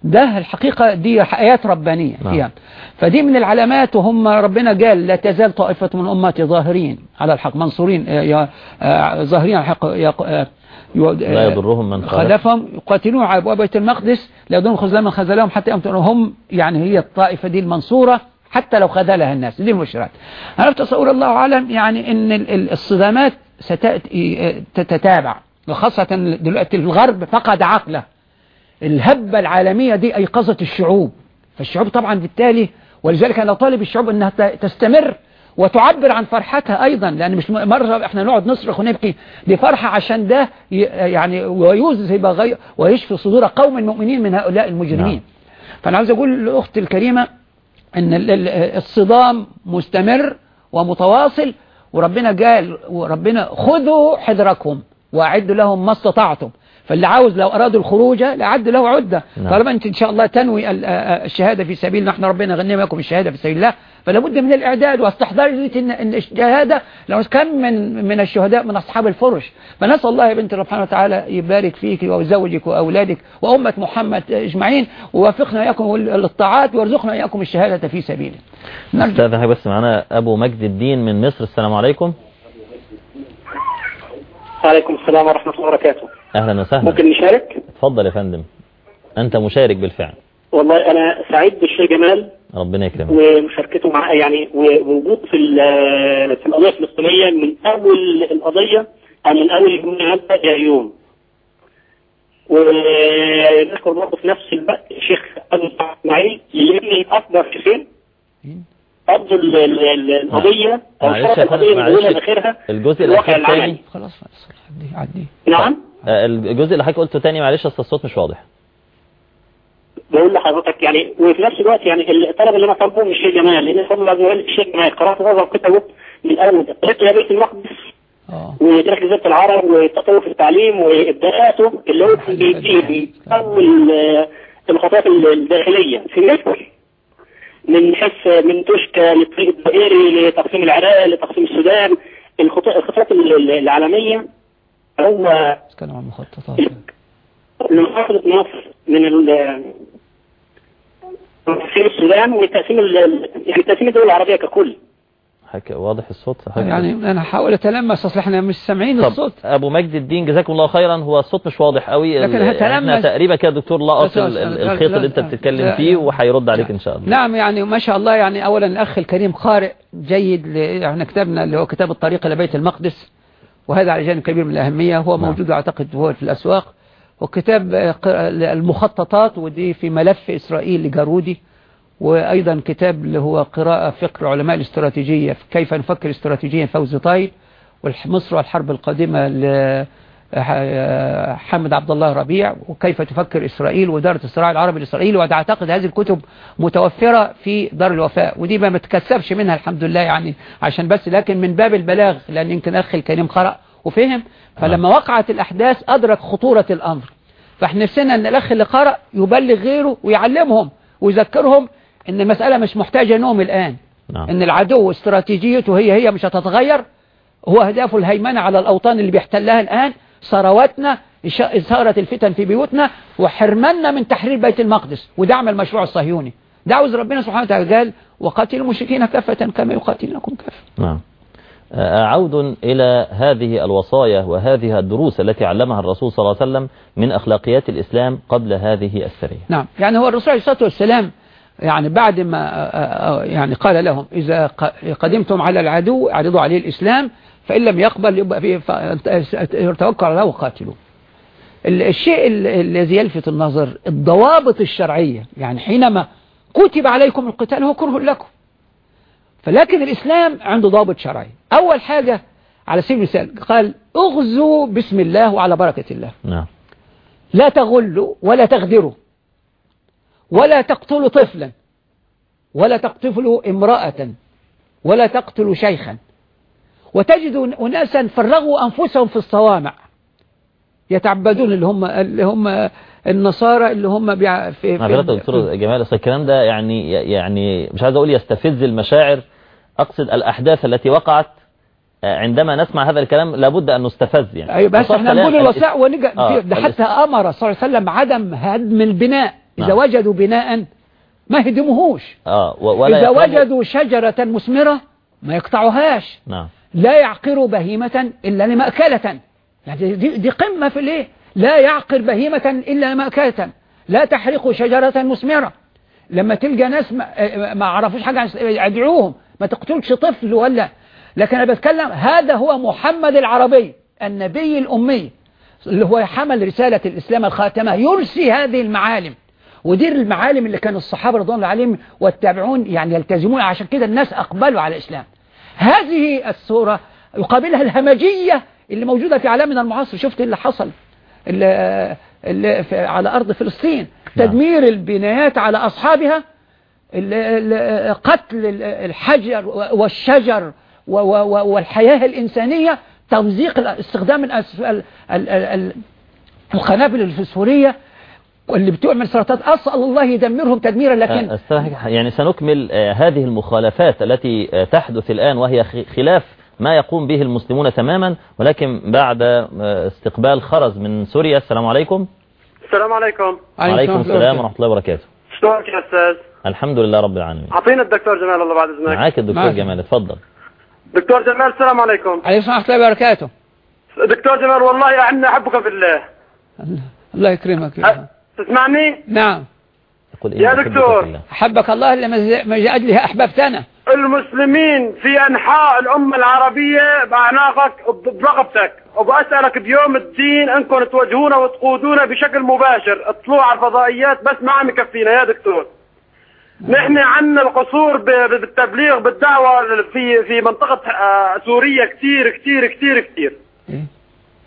ده الحقيقة دي آيات ربانية نعم. فيها. فدي من العلامات وهم ربنا قال لا تزال طائفة من أمتي ظاهرين على الحق منصورين آه، يا- آه، ظاهرين على الحق آه، لا يضرهم من خلفهم يقاتلون على أبواب بيت المقدس لا يضرهم خذلان من خذلهم حتى هم يعني هي الطائفة دي المنصورة. حتى لو خذلها الناس. دي المبشرات في تصور الله أعلم؟ يعني أن ال- ال- الصدامات ستأتي تتتابع. وخاصة دلوقتي الغرب فقد عقله. الهبة العالمية دي أيقظت الشعوب. فالشعوب طبعا بالتالي ولذلك أنا طالب الشعوب أنها تستمر وتعبر عن فرحتها أيضا. لأن مش مرة إحنا نقعد نصرخ ونبكي دي فرحة عشان ده يعني ويذهب ويشفي صدور قوم مؤمنين من هؤلاء المجرمين. نعم. فأنا عاوز أقول للأخت الكريمة ال- الصدام مستمر ومتواصل وربنا قال وربنا خذوا حذركم وأعدوا لهم ما استطعتم فاللي عاوز لو أرادوا الخروج لأعد له عدة نعم. طالما أنت إن شاء الله تنوي ال- الشهادة في سبيل نحن ربنا غني معكم الشهادة في سبيل الله فلا بد من الإعداد واستحضار إن إن الشهادة لو كم من من الشهداء من أصحاب الفرش. فنسأل الله يا بنت رب سبحانه وتعالى يبارك فيك ويزوجك وأولادك وأمة محمد أجمعين. ووفقنا إياكم للطاعات وارزقنا إياكم الشهادة في سبيله حضرتك بس معانا أبو مجد الدين من مصر. السلام عليكم. وعليكم السلام ورحمة الله وبركاته. أهلا وسهلا. ممكن نشارك؟ اتفضل يا فندم. أنت مشارك بالفعل. والله أنا سعيد بالشيخ جمال. ربنا يكرمك. ومشاركته مع يعني ووجود في ال- في القضية الفلسطينية من أول القضية أو من أول الجملة حتى إلى اليوم ونذكر برضه في نفس الوقت الشيخ أبو إسماعيل يلمني أكبر شيخين. قبضوا ال- ال- ال- القضية أو معلش شرط فندم، من أولها معلش. لآخرها الجزء العملي تاني. خلاص خلاص عدي عدي. نعم. آه، الجزء اللي حضرتك قلته تاني معلش أصل الصوت مش واضح. بقول لحضرتك يعني وفي نفس الوقت يعني الطلب اللي أنا طالبه من الشيخ جمال لأن الله عز وجل الشيخ جمال قرأت معظم كتبه من الأول قريت يا بيت المقدس آه. وتاريخ جزيره العرب والتطور في التعليم وإبداعاته اللي هو بيديه من أول آه، الخطوات الداخلية في مصر من حيث من توشكا للطريق الدائري لتقسيم العراق لتقسيم السودان. الخطو- الخطوات ال- ال- العالمية هو نتكلم عن المخططات لمحافظة مصر من تقسيم السودان وتقسيم ال- ال- يعني تقسيم الدول العربية ككل. حك... واضح الصوت؟ يعني أنا هحاول أتلمس أصل إحنا مش سامعين طب الصوت. أبو مجد الدين جزاكم الله خيرا. هو الصوت مش واضح قوي. لكن هتلمس- إحنا تقريبا كده دكتور لقط الخيط اللي أنت بتتكلم لا- فيه وهيرد عليك إن شاء الله. نعم يعني ما شاء الله يعني اولا الأخ الكريم قارئ جيد ل- إحنا كتابنا اللي هو كتاب الطريق إلى بيت المقدس وهذا على جانب كبير من الأهمية. هو نعم. موجود أعتقد هو في الأسواق. وكتاب آه، المخططات ودي في ملف إسرائيل لجارودي وأيضا كتاب اللي هو قراءة فقه علماء الاستراتيجية في كيف نفكر استراتيجيا فوزي طايل ومصر والحرب القادمة ل حامد عبد الله ربيع وكيف تفكر إسرائيل وإدارة الصراع العربي الإسرائيلي وأنا أعتقد هذه الكتب متوفرة في دار الوفاء ودي ما متكسبش منها الحمد لله يعني عشان بس لكن من باب البلاغ لأن يمكن أخي الكريم قرأ وفهم؟ فلما وقعت الأحداث أدرك خطورة الأمر. فإحنا نفسنا أن الأخ اللي قرأ يبلغ غيره ويعلمهم ويذكرهم أن المسألة مش محتاجة نوم الآن. نعم. أن العدو استراتيجيته هي هي مش هتتغير. هو أهدافه الهيمنة على الأوطان اللي بيحتلها الآن ثرواتنا إثارة الفتن في بيوتنا وحرمنا من تحرير بيت المقدس ودعم المشروع الصهيوني. دعوز ربنا سبحانه وتعالى قال وقاتلوا المشركين كافة كما يقاتلونكم كافة. نعم. عود إلى هذه الوصايا وهذه الدروس التي علمها الرسول صلى الله عليه وسلم من أخلاقيات الإسلام قبل هذه السرية نعم. يعني هو الرسول عليه الصلاة والسلام يعني بعد ما آه، آه، يعني قال لهم إذا قدمتم على العدو اعرضوا عليه الإسلام فإن لم يقبل يبقى الله وقاتلوا ال- الشيء ال- الذي يلفت النظر الضوابط الشرعية يعني حينما كتب عليكم القتال هو كره لكم. فلكن الإسلام عنده ضابط شرعي. أول حاجة على سبيل المثال قال اغزوا بسم الله وعلى بركة الله. نعم. لا تغلوا ولا تغدروا ولا تقتلوا طفلا ولا تقتلوا امرأة ولا تقتلوا شيخا. وتجد أناسا فرغوا أنفسهم في الصوامع. يتعبدون اللي هم اللي هم النصارى اللي هم بيع في, معذرة دكتور جمال أصل الكلام ده يعني يعني مش عايز أقول يستفز المشاعر. أقصد الأحداث التي وقعت آه، عندما نسمع هذا الكلام لابد أن نستفز يعني. أيوة بس إحنا نقول الوسائل الاس- ونجا آه، ده حتى أمر صلى الله عليه وسلم عدم هدم البناء. إذا نعم. وجدوا بناء ما هدموهوش آه ولا إذا وجدوا شجرة مثمرة ما يقطعوهاش. نعم. لا يعقر بهيمة إلا لمأكلة. يعني دي, دي قمة في الإيه؟ لا يعقر بهيمة إلا لمأكلة لا تحرق شجرة مثمرة لما تلقى ناس ما, عرفوش حاجة ادعوهم ما تقتلش طفل ولا. لكن أنا بتكلم هذا هو محمد العربي النبي الأمي اللي هو حمل رسالة الإسلام الخاتمة. يرسي هذه المعالم. ودي المعالم اللي كان الصحابة رضوان الله عليهم والتابعون يعني يلتزمون عشان كده الناس أقبلوا على الإسلام. هذه الصورة يقابلها الهمجية اللي موجودة في عالمنا المعاصر. شفت اللي حصل؟ اللي على أرض فلسطين نعم. تدمير البنايات على أصحابها قتل ال- الحجر والشجر والحياة الإنسانية تمزيق استخدام القنابل الفسفورية واللي بتعمل سرطات أسأل الله يدمرهم تدميرا لكن يعني سنكمل آه، هذه المخالفات التي آه، تحدث الآن وهي خلاف ما يقوم به المسلمون تماما ولكن بعد آه، استقبال خرز من سوريا السلام عليكم. السلام عليكم. وعليكم السلام ورحمة الله وبركاته. شلونك يا أستاذ؟ الحمد لله رب العالمين. أعطينا الدكتور جمال الله بعد إذنك. معاك الدكتور معك. جمال اتفضل. دكتور جمال السلام عليكم. عليه الصلاة والسلام وبركاته. دكتور جمال والله إحنا أحبك في الله الله يكرمك يا أه، تسمعني؟ نعم. قل إني يا دكتور. في الله. أحبك الله إلا ما- أجلها أحببتنا المسلمين في أنحاء الأمة العربية بأعناقك برقبتك وبأسألك بيوم الدين أنكم توجهونا وتقودونا بشكل مباشر. الطلوع على الفضائيات بس ما عم يكفينا يا دكتور. نحن عنا القصور بالتبليغ بالدعوة في في منطقة آه، سوريا كتير كتير كتير كتير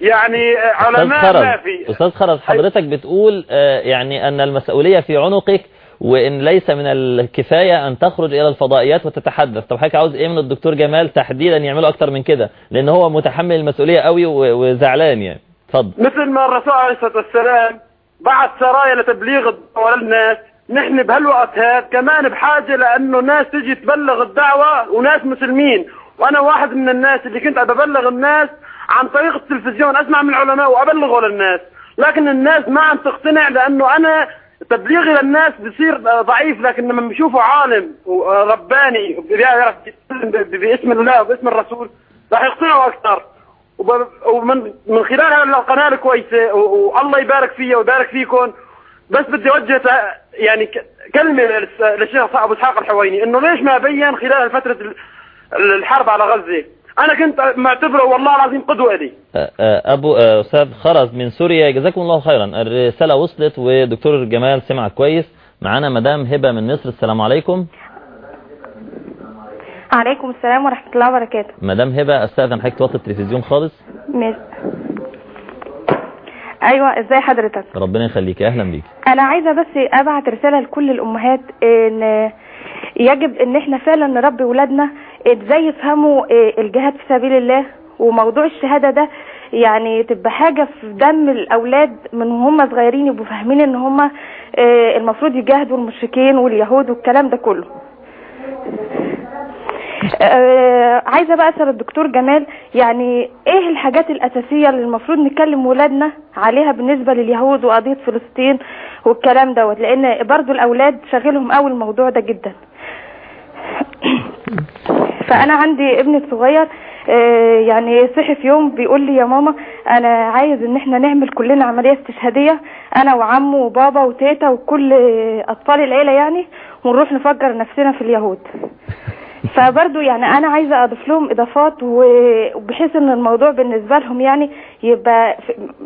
يعني آه، علماء ما خرز في. أستاذ خرز حضرتك بتقول آه، يعني أن المسؤولية في عنقك وإن ليس من الكفاية أن تخرج إلى الفضائيات وتتحدث. طب حضرتك عاوز إيه من الدكتور جمال تحديدا يعمله أكتر من كده؟ لأن هو متحمل المسؤولية قوي وزعلان يعني. اتفضل. مثل ما الرسول عليه الصلاة والسلام بعث سرايا لتبليغ الدعوة للناس نحن بهالوقت هذا كمان بحاجة لأنه ناس تجي تبلغ الدعوة وناس مسلمين. وأنا واحد من الناس اللي كنت ببلغ الناس عن طريق التلفزيون أسمع من العلماء وأبلغه للناس. لكن الناس ما عم تقتنع لأنه أنا تبليغي للناس بصير ضعيف لكن لما بيشوفوا عالم رباني بيعرف باسم الله وباسم الرسول راح يقتنعوا أكثر. وب- ومن من خلال الكويسة و- والله يبارك فيها ويبارك فيكم. بس بدي أوجه يعني ك- كلمة للس- للشيخ ابو إسحاق الحويني إنه ليش ما بين خلال فترة ال- الحرب على غزة؟ أنا كنت معتبره والله العظيم قدوة لي. أبو آه، أستاذ خرز من سوريا جزاكم الله خيرا. الرسالة وصلت ودكتور جمال سمع كويس. معانا مدام هبة من مصر. السلام عليكم. عليكم السلام ورحمة الله وبركاته. مدام هبة أستاذن حضرتك توطي التلفزيون خالص. ماشي أيوه إزاي حضرتك؟ ربنا يخليك. أهلا بيك. أنا عايزة بس أبعت رسالة لكل الأمهات إن يجب إن إحنا فعلا نربي ولادنا إزاي يفهموا الجهاد في سبيل الله؟ وموضوع الشهادة ده يعني تبقى حاجة في دم الأولاد من هم صغيرين يبقوا فاهمين إن هم المفروض يجاهدوا المشركين واليهود والكلام ده كله. آه، عايزة بقى أسأل الدكتور جمال يعني إيه الحاجات الأساسية اللي المفروض نكلم ولادنا عليها بالنسبة لليهود وقضية فلسطين والكلام دوت؟ لأن برضو الأولاد شاغلهم قوي الموضوع ده جدا. فانا عندي ابني الصغير آه، يعني صحي في يوم بيقول لي يا ماما أنا عايز إن إحنا نعمل كلنا عملية استشهادية أنا وعمه وبابا وتيتا وكل أطفال العيلة يعني ونروح نفجر نفسنا في اليهود. فبرضو يعني أنا عايزة أضيف لهم إضافات وبحيث إن الموضوع بالنسبة لهم يعني يبقى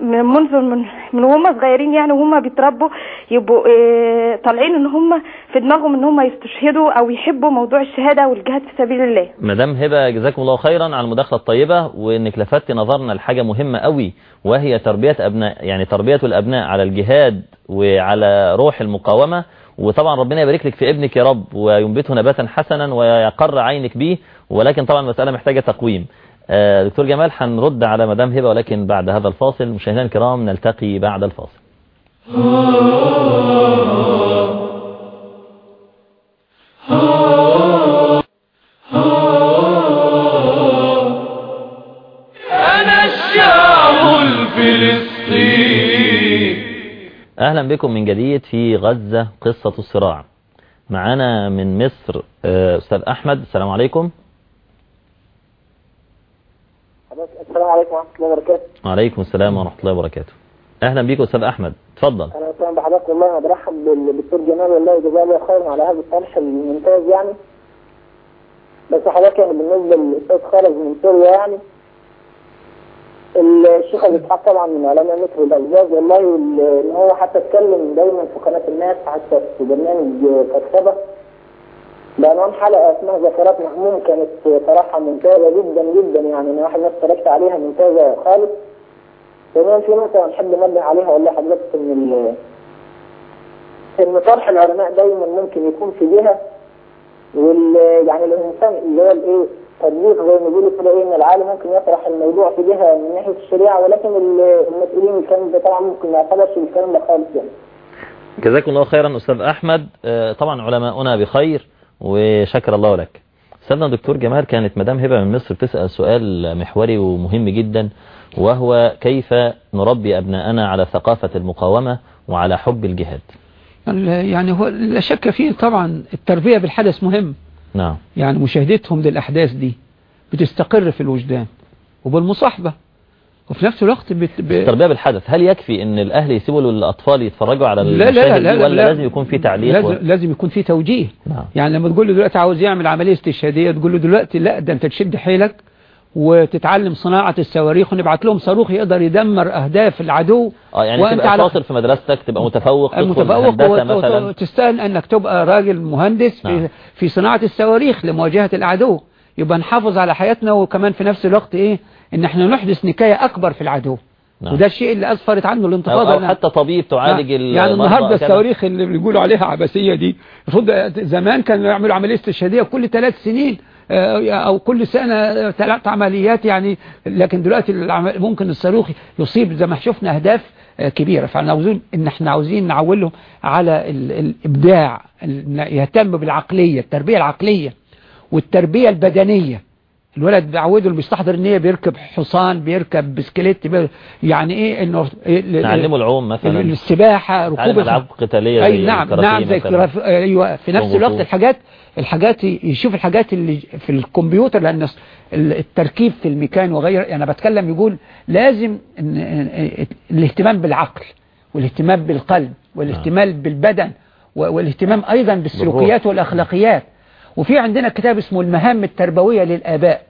من منذ من من وهم صغيرين يعني وهم بيتربوا يبقوا آه، طالعين إن هم في دماغهم إن هم يستشهدوا أو يحبوا موضوع الشهادة والجهاد في سبيل الله. مدام هبة جزاكم الله خيرا على المداخلة الطيبة وإنك لفتت نظرنا لحاجة مهمة قوي وهي تربية أبناء يعني تربية الأبناء على الجهاد وعلى روح المقاومة. وطبعا ربنا يبارك لك في ابنك يا رب وينبته نباتا حسنا ويقر عينك به ولكن طبعا المسألة محتاجة تقويم. آه، دكتور جمال هنرد على مدام هبة ولكن بعد هذا الفاصل مشاهدينا الكرام نلتقي بعد الفاصل. أهلا بكم من جديد في غزة قصة الصراع. معانا من مصر آه، أستاذ أحمد السلام عليكم. السلام عليكم ورحمة الله وبركاته. وعليكم السلام ورحمة الله وبركاته. أهلا بيك أستاذ أحمد اتفضل. أنا أسلم بحضرتك والله أنا برحب بالدكتور جمال والله جزاه الله خيرا على هذا الطرح الممتاز يعني. بس حضرتك يعني بالنسبة للأستاذ خالد من سوريا يعني الشيخ أبو إسحاق طبعا من علماء مصر الأجداد والله وال- إن هو حتى اتكلم دايما في قناة الناس حتى في برنامج كتابة بعنوان حلقة اسمها ذكرات مهموم كانت صراحة ممتازة جدا جدا يعني أنا واحد الناس اتفرجت عليها ممتازة خالص ثانيا في نقطة نحب ننبه عليها والله حضرتك إن ال- إن طرح العلماء دايما ممكن يكون في جهة وال يعني الإنسان اللي هو الإيه؟ تطبيق زي ما بيقولوا كده إيه إن العالم ممكن يطرح الموضوع في جهة من ناحية الشريعة ولكن ال- المسؤولين الكلام ده طبعا ممكن ما يعتبرش الكلام ده خالص يعني. جزاكم الله خيرا أستاذ أحمد. آه، طبعا علماؤنا بخير وشكر الله لك. أستاذنا دكتور جمال كانت مدام هبة من مصر بتسأل سؤال محوري ومهم جدا وهو كيف نربي أبناءنا على ثقافة المقاومة وعلى حب الجهاد؟ ال- يعني هو لا شك فيه طبعا التربية بالحدث مهم. نعم. يعني مشاهدتهم للأحداث دي بتستقر في الوجدان وبالمصاحبة. وفي نفس الوقت بت... ب... بالحدث. هل يكفي إن الأهل يسيبوا للأطفال يتفرجوا على لا لا لا, المشاهد لا, ولا لا. لازم يكون في تعليق لازم, و... لازم يكون في توجيه. نعم. يعني لما تقول له دلوقتي عاوز يعمل عملية استشهادية تقول له دلوقتي لا ده أنت تشد حيلك وتتعلم صناعة الصواريخ ونبعت لهم صاروخ يقدر يدمر أهداف العدو. آه يعني وأنت تبقى على- شاطر في مدرستك تبقى متفوق مثلا. وتستاهل أنك تبقى راجل مهندس في, نعم. في صناعة الصواريخ لمواجهة العدو. يبقى نحافظ على حياتنا وكمان في نفس الوقت إيه؟ إن إحنا نحدث نكاية أكبر في العدو. نعم. وده الشيء اللي اسفرت عنه أو, الانتفاضة. أو لأن- حتى طبيب تعالج يعني المرضى النهاردة. الصواريخ اللي بيقولوا عليها عبثية دي زمان كانوا يعملوا عملية استشهادية كل ثلاث سنين. آه، أو كل سنة ثلاث عمليات يعني لكن دلوقتي ممكن الصاروخ يصيب زي ما شفنا أهداف آه، كبيرة فإحنا عاوزين إن إحنا عاوزين نعولهم على ال- الإبداع ال- يهتم بالعقلية التربية العقلية والتربية البدنية الولد بعوده اللي بيستحضر النية بيركب حصان بيركب بسكليت يعني إيه إنه إيه نعلمه العوم مثلا السباحة ركوب الخ- قتالية أي نعم نعم زي. أيوه في نفس الوقت. الحاجات الحاجات يشوف الحاجات اللي في الكمبيوتر ال- التركيب في الميكان وغير أنا بتكلم يقول لازم الاهتمام بالعقل والاهتمام بالقلب والاهتمام بالبدن و- والاهتمام أيضا بالسلوكيات والأخلاقيات. وفي عندنا كتاب اسمه المهام التربوية للآباء.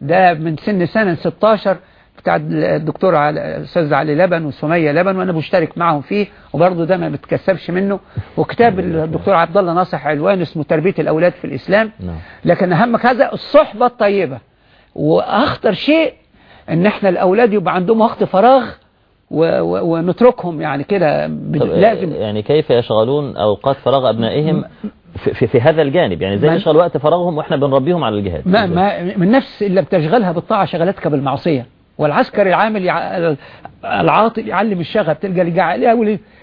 ده من سن سنة 16 بتاع الدكتور الأستاذ علي لبن وسمية لبن وأنا مشترك معهم فيه وبرضه ده ما بتكسبش منه. وكتاب الدكتور عبد الله ناصح علوان اسمه تربية الأولاد في الإسلام. نعم. لكن اهم هذا الصحبة الطيبة. وأخطر شيء إن إحنا الأولاد يبقى عندهم وقت فراغ ونتركهم يعني كده. لازم. يعني كيف يشغلون أوقات فراغ أبنائهم في, في, هذا الجانب؟ يعني زي نشغل وقت فراغهم وإحنا بنربيهم على الجهاد. ما ما من نفس اللي بتشغلها بالطاعة شغلتك بالمعصية. والعسكري العامل. العاطل يعلم الشغب تلقى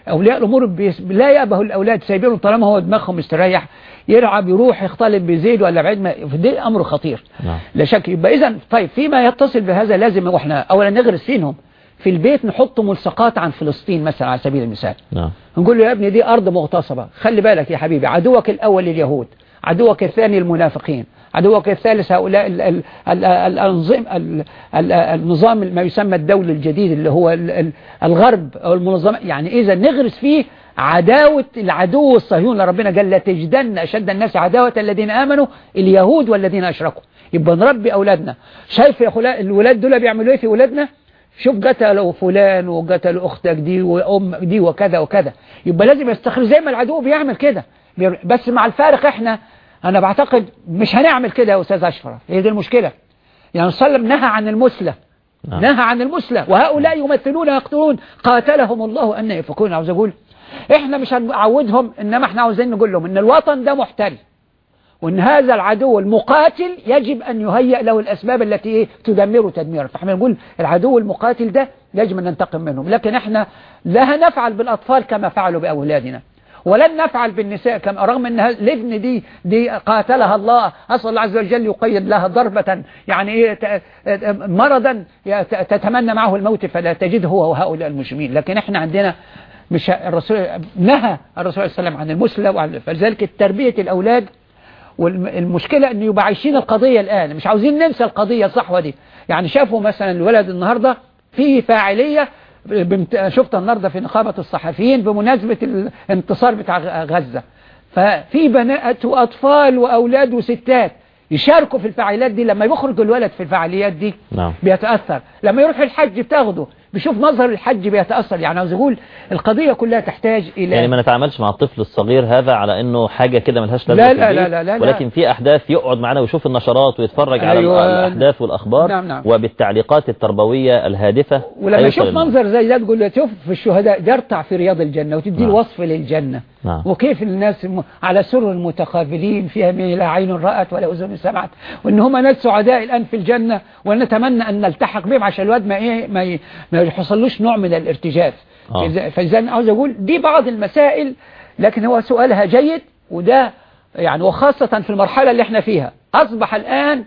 أولياء الأمور. لا يأبه الأولاد سايبينهم طالما هو دماغهم مستريح يلعب يروح يختلط بزيد ولا بعيد ما ده أمر خطير نعم. لا شك يبقى إذا طيب فيما يتصل بهذا لازم وإحنا أولا نغرس فيهم في البيت نحط ملصقات عن فلسطين مثلا على سبيل المثال نعم نقول له يا ابني دي أرض مغتصبة خلي بالك يا حبيبي عدوك الأول اليهود عدوك الثاني المنافقين عدوك الثالث هؤلاء ال ال ال الأنظم ال ال النظام ما يسمى الدولة الجديد اللي هو ال ال الغرب أو المنظمة. يعني إذا نغرس فيه عداوة العدو الصهيون لربنا قال لا تجدن أشد الناس عداوة الذين آمنوا اليهود والذين أشركوا. يبقى نربي أولادنا. شايف يا الولاد دول بيعملوا إيه في أولادنا شوف قتلوا فلان وقتلوا أختك دي وأم دي وكذا وكذا. يبقى لازم يستخرج زي ما العدو بيعمل كده. بس مع الفارق إحنا أنا بعتقد مش هنعمل كده يا أستاذ أشرف. هي دي المشكلة. يعني وسلم نهى عن المسلة. نعم. نهى عن المسلة. وهؤلاء يمثلون يقتلون قاتلهم الله أن يفكون. عاوز أقول إحنا مش هنعودهم. إنما إحنا عاوزين نقول لهم إن الوطن ده محتل. وإن هذا العدو المقاتل يجب أن يهيئ له الأسباب التي إيه؟ تدمره تدميرا فإحنا نقول العدو المقاتل ده يجب أن ننتقم منهم. لكن إحنا لا نفعل بالأطفال كما فعلوا بأولادنا. ولن نفعل بالنساء كما رغم إن الابن دي دي قاتلها الله. أسأل الله عز وجل يقيد لها ضربة. يعني ت- مرضا تتمنى معه الموت فلا تجد هو وهؤلاء المجرمين لكن إحنا عندنا مش الرسول نهى الرسول صلى الله عليه وسلم عن المسلة وعن- فلذلك تربية الأولاد والمشكلة انه يبقى عايشين القضية الآن. مش عاوزين ننسى القضية الصحوة دي. يعني شافوا مثلا الولد النهاردة فيه فاعلية بمت... شفت النهاردة في نقابة الصحفيين بمناسبة الانتصار بتاع غزة. ففي بنات وأطفال وأولاد وستات يشاركوا في الفعاليات دي. لما يخرج الولد في الفعاليات دي نعم. بيتأثر. لما يروح الحج بتاخده. بيشوف مظهر الحج بيتأثر يعني عاوز أقول القضية كلها تحتاج إلى يعني ما نتعاملش مع الطفل الصغير هذا على إنه حاجة كده ملهاش لا لازمة لا لا لا لا لا. ولكن في أحداث يقعد معنا ويشوف النشرات ويتفرج على أيوة. الأحداث والأخبار نعم، نعم. وبالتعليقات التربوية الهادفة ولما يشوف المعنى. منظر زي ده تقول له شوف في الشهداء يرتع في رياض الجنة وتدي نعم. الوصف للجنة نعم. وكيف الناس على سر متقابلين فيها من لا عين رأت ولا أذن سمعت وإن هم ناس سعداء الآن في الجنة ونتمنى أن نلتحق بهم عشان الواد ما إيه ما يحصلوش نوع من الارتجاف. آه. إذا- فإذا عاوز أقول دي بعض المسائل لكن هو سؤالها جيد وده يعني وخاصة في المرحلة اللي إحنا فيها. أصبح الآن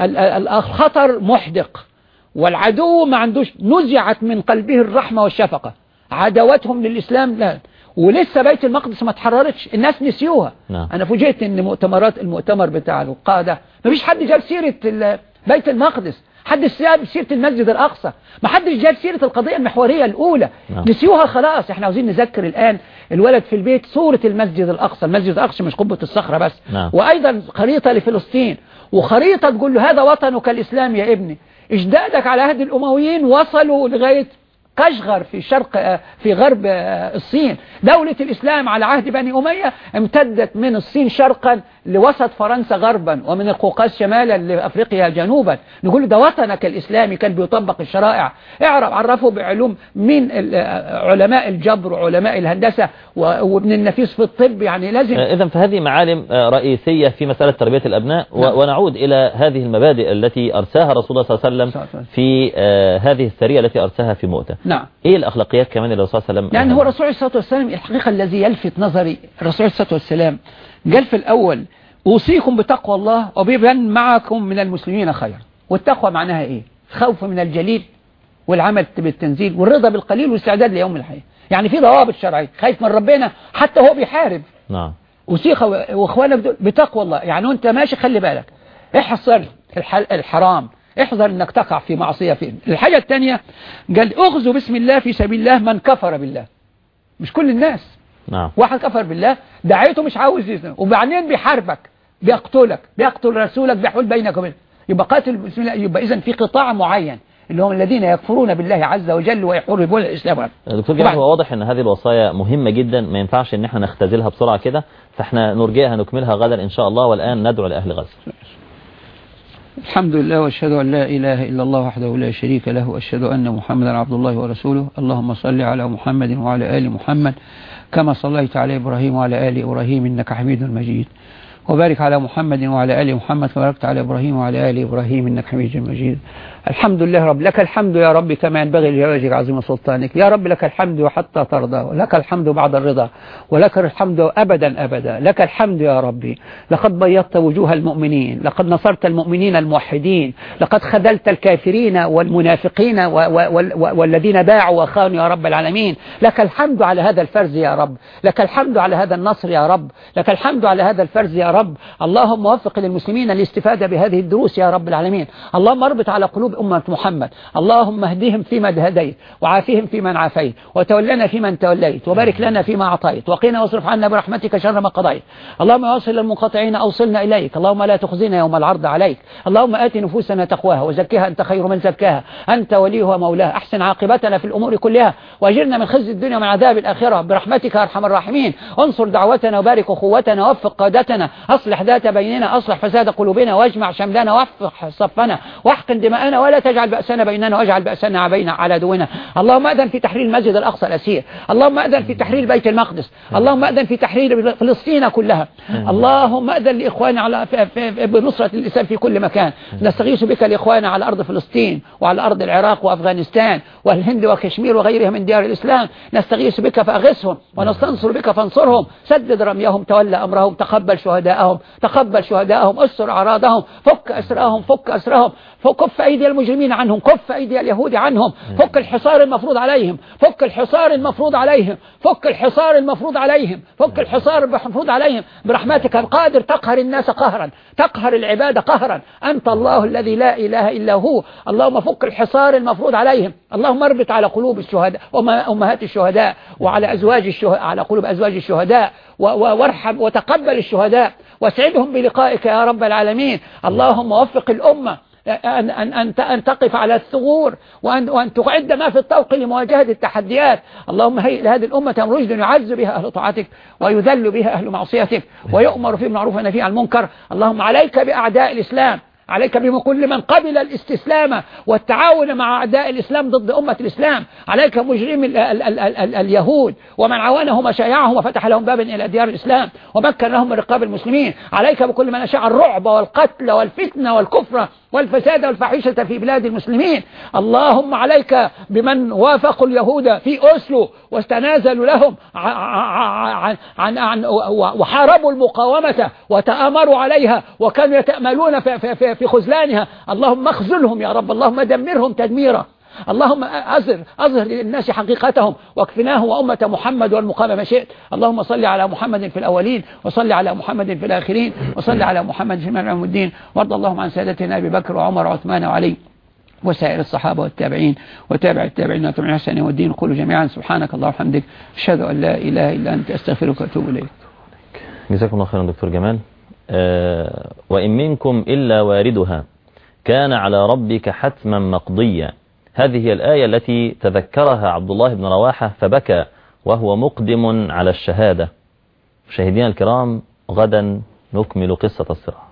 ال- ال- الخطر محدق والعدو ما عندوش نزعت من قلبه الرحمة والشفقة. عداوتهم للإسلام لا. ولسه بيت المقدس ما اتحررتش الناس نسيوها. نعم. أنا فوجئت إن مؤتمرات المؤتمر بتاع القادة ما فيش حد جاب سيرة بيت المقدس. محدش جاب سيرة المسجد الأقصى. محدش جاب سيرة القضية المحورية الأولى. نعم. نسيوها خلاص. إحنا عاوزين نذكر الآن الولد في البيت صورة المسجد الأقصى. المسجد الأقصى مش قبة الصخرة بس. نعم. وأيضا خريطة لفلسطين. وخريطة تقول له هذا وطنك الإسلام يا ابني. إجدادك على عهد الأمويين وصلوا لغاية كشغر في شرق في غرب الصين. دولة الإسلام على عهد بني أمية امتدت من الصين شرقا لوسط فرنسا غربا ومن القوقاز شمالا لأفريقيا جنوبا نقول ده وطنك الإسلامي كان بيطبق الشرائع اعرف عرفوا بعلوم من آه، علماء الجبر وعلماء الهندسة وابن النفيس في الطب يعني لازم إذا فهذه معالم آه، رئيسية في مسألة تربية الأبناء نعم. ونعود إلى هذه المبادئ التي أرساها رسول الله صلى الله عليه صلى الله عليه وسلم وسلم. في آه، هذه السرية التي أرساها في مؤتة نعم إيه الأخلاقيات كمان اللي الرسول صلى الله عليه وسلم لأن هو؟ الرسول عليه الصلاة والسلام الحقيقة الذي يلفت نظري الرسول عليه الصلاة والسلام قال في الأول أوصيكم بتقوى الله وبمن معكم من المسلمين خير والتقوى معناها إيه؟ خوف من الجليل والعمل بالتنزيل والرضا بالقليل والاستعداد ليوم الحياة. يعني في ضوابط شرعية. خايف من ربنا حتى هو بيحارب. نعم. وسيخة وأخوانك دول بتقوى الله. يعني وأنت ماشي خلي بالك. الح- الحرام. احذر إنك تقع في معصية فيه. الحاجة الثانية قال اغزو بسم الله في سبيل الله من كفر بالله. مش كل الناس. نعم. واحد كفر بالله دعيته مش عاوز يسلم وبعدين بيحاربك بيقتلك بيقتل رسولك بيحول بينك وبين يبقى قاتل بسم الله يبقى اذا في قطاع معين. اللي هم الذين يكفرون بالله عز وجل ويحاربون الإسلام. دكتور جمال هو واضح إن هذه الوصايا مهمة جدا ما ينفعش إن إحنا نختزلها بسرعة كده فإحنا نرجئها نكملها غدا إن شاء الله والآن ندعو لأهل غزة. الحمد لله وأشهد أن لا إله إلا الله وحده لا شريك له وأشهد أن محمدا عبد الله ورسوله. اللهم صل على محمد وعلى آل محمد. كما صليت على إبراهيم وعلى آل إبراهيم إنك حميد مجيد. وبارك على محمد وعلى آل محمد باركت على إبراهيم وعلى آل إبراهيم إنك حميد مجيد. الحمد لله رب لك الحمد يا رب كما ينبغي لجلالك عظيم سلطانك. يا رب لك الحمد حتى ترضى ولك الحمد بعد الرضا ولك الحمد أبدا أبدا. لك الحمد يا ربي لقد بيضت وجوه المؤمنين لقد نصرت المؤمنين الموحدين لقد خذلت الكافرين والمنافقين والذين باعوا وخانوا يا رب العالمين. لك الحمد على هذا الفرز يا رب. لك الحمد على هذا النصر يا رب. لك الحمد على هذا الفرز يا رب. اللهم وفق للمسلمين الاستفادة بهذه الدروس يا رب العالمين. اللهم اربط على قلوب أمة محمد. اللهم اهدهم فيما هديت وعافهم فيمن عافيت وتولنا فيمن توليت وبارك لنا فيما أعطيت وقنا واصرف عنا برحمتك شر ما قضيت. اللهم واصل المنقطعين أوصلنا إليك. اللهم لا تخزنا يوم العرض عليك. اللهم آت نفوسنا تقواها وزكها أنت خير من زكاها. أنت وليها ومولاها أحسن عاقبتنا في الأمور كلها. وأجرنا من خزي الدنيا ومن عذاب الآخرة. برحمتك أرحم الراحمين. انصر دعوتنا وبارك أخوتنا وفق قادتنا. أصلح ذات بيننا أصلح فساد قلوبنا واجمع شملنا وافتح صفنا واحقن دماءنا ولا تجعل بأسنا بيننا واجعل بأسنا على عدونا اللهم أذن في تحرير المسجد الأقصى الأسير. اللهم أذن في تحرير بيت المقدس. اللهم أذن في تحرير فلسطين كلها. اللهم أذن لإخواننا على بنصرة الإسلام في كل مكان. نستغيث بك لإخواننا على أرض فلسطين وعلى أرض العراق وأفغانستان والهند وكشمير وغيرها من ديار الإسلام. نستغيث بك فأغثهم ونستنصر بك فانصرهم. سدد رميهم تولى أمرهم تقبل شهداءهم تقبل شهداءهم استر أعراضهم فك أسراهم فك أسرهم فكف أيدي المجرمين عنهم كف أيدي اليهود عنهم فك الحصار المفروض عليهم فك الحصار المفروض عليهم فك الحصار المفروض عليهم فك الحصار المفروض عليهم. برحمتك القادر تقهر الناس قهرا تقهر العباد قهرا. أنت الله الذي لا إله إلا هو. اللهم فك الحصار المفروض عليهم. اللهم اربط على قلوب الشهداء وأمهات الشهداء وعلى أزواج الشهداء على قلوب أزواج الشهداء وارحم وتقبل الشهداء. واسعدهم بلقائك يا رب العالمين. اللهم وفق الأمة. أن, أن, أن, تقف على الثغور وأن, وأن تعد ما في الطوق لمواجهة التحديات. اللهم هيئ لهذه الأمة رشد يعز بها أهل طاعتك ويذل بها أهل معصيتك ويؤمر في المعروف ونهي عن المنكر. اللهم عليك بأعداء الإسلام عليك بكل من قبل الاستسلام والتعاون مع أعداء الإسلام ضد أمة الإسلام. عليك مجرم ال ال ال ال ال اليهود ومن عاونهم وشايعهم وفتح لهم بابا إلى ديار الإسلام ومكن لهم من رقاب المسلمين. عليك بكل من أشاع الرعب والقتل والفتنة والكفر والفساد والفاحشة في بلاد المسلمين. اللهم عليك بمن وافقوا اليهود في أسلو واستنازلوا لهم عن, عن, عن وحاربوا المقاومة وتآمروا عليها وكانوا يتأملون في, في, في, خذلانها. اللهم اخذلهم يا رب. اللهم دمرهم تدميرا. اللهم أظهر أظهر للناس حقيقتهم واكفناه وأمة محمد والمقام ما شئت. اللهم صل على محمد في الأولين وصل على محمد في الآخرين وصل على محمد في يوم الدين. وارض اللهم عن سادتنا أبي بكر وعمر وعثمان وعلي وسائر الصحابة والتابعين وتابع التابعين وتابعين حسن والدين. قولوا جميعا سبحانك الله وبحمدك. أشهد أن لا إله إلا أنت. أستغفرك وأتوب إليك. جزاكم الله خيرا دكتور جمال. آه وإن منكم إلا واردها كان على ربك حتما مقضيا. هذه هي الآية التي تذكرها عبد الله بن رواحة فبكى وهو مقدم على الشهادة. مشاهدينا الكرام غدا نكمل قصة الصراع.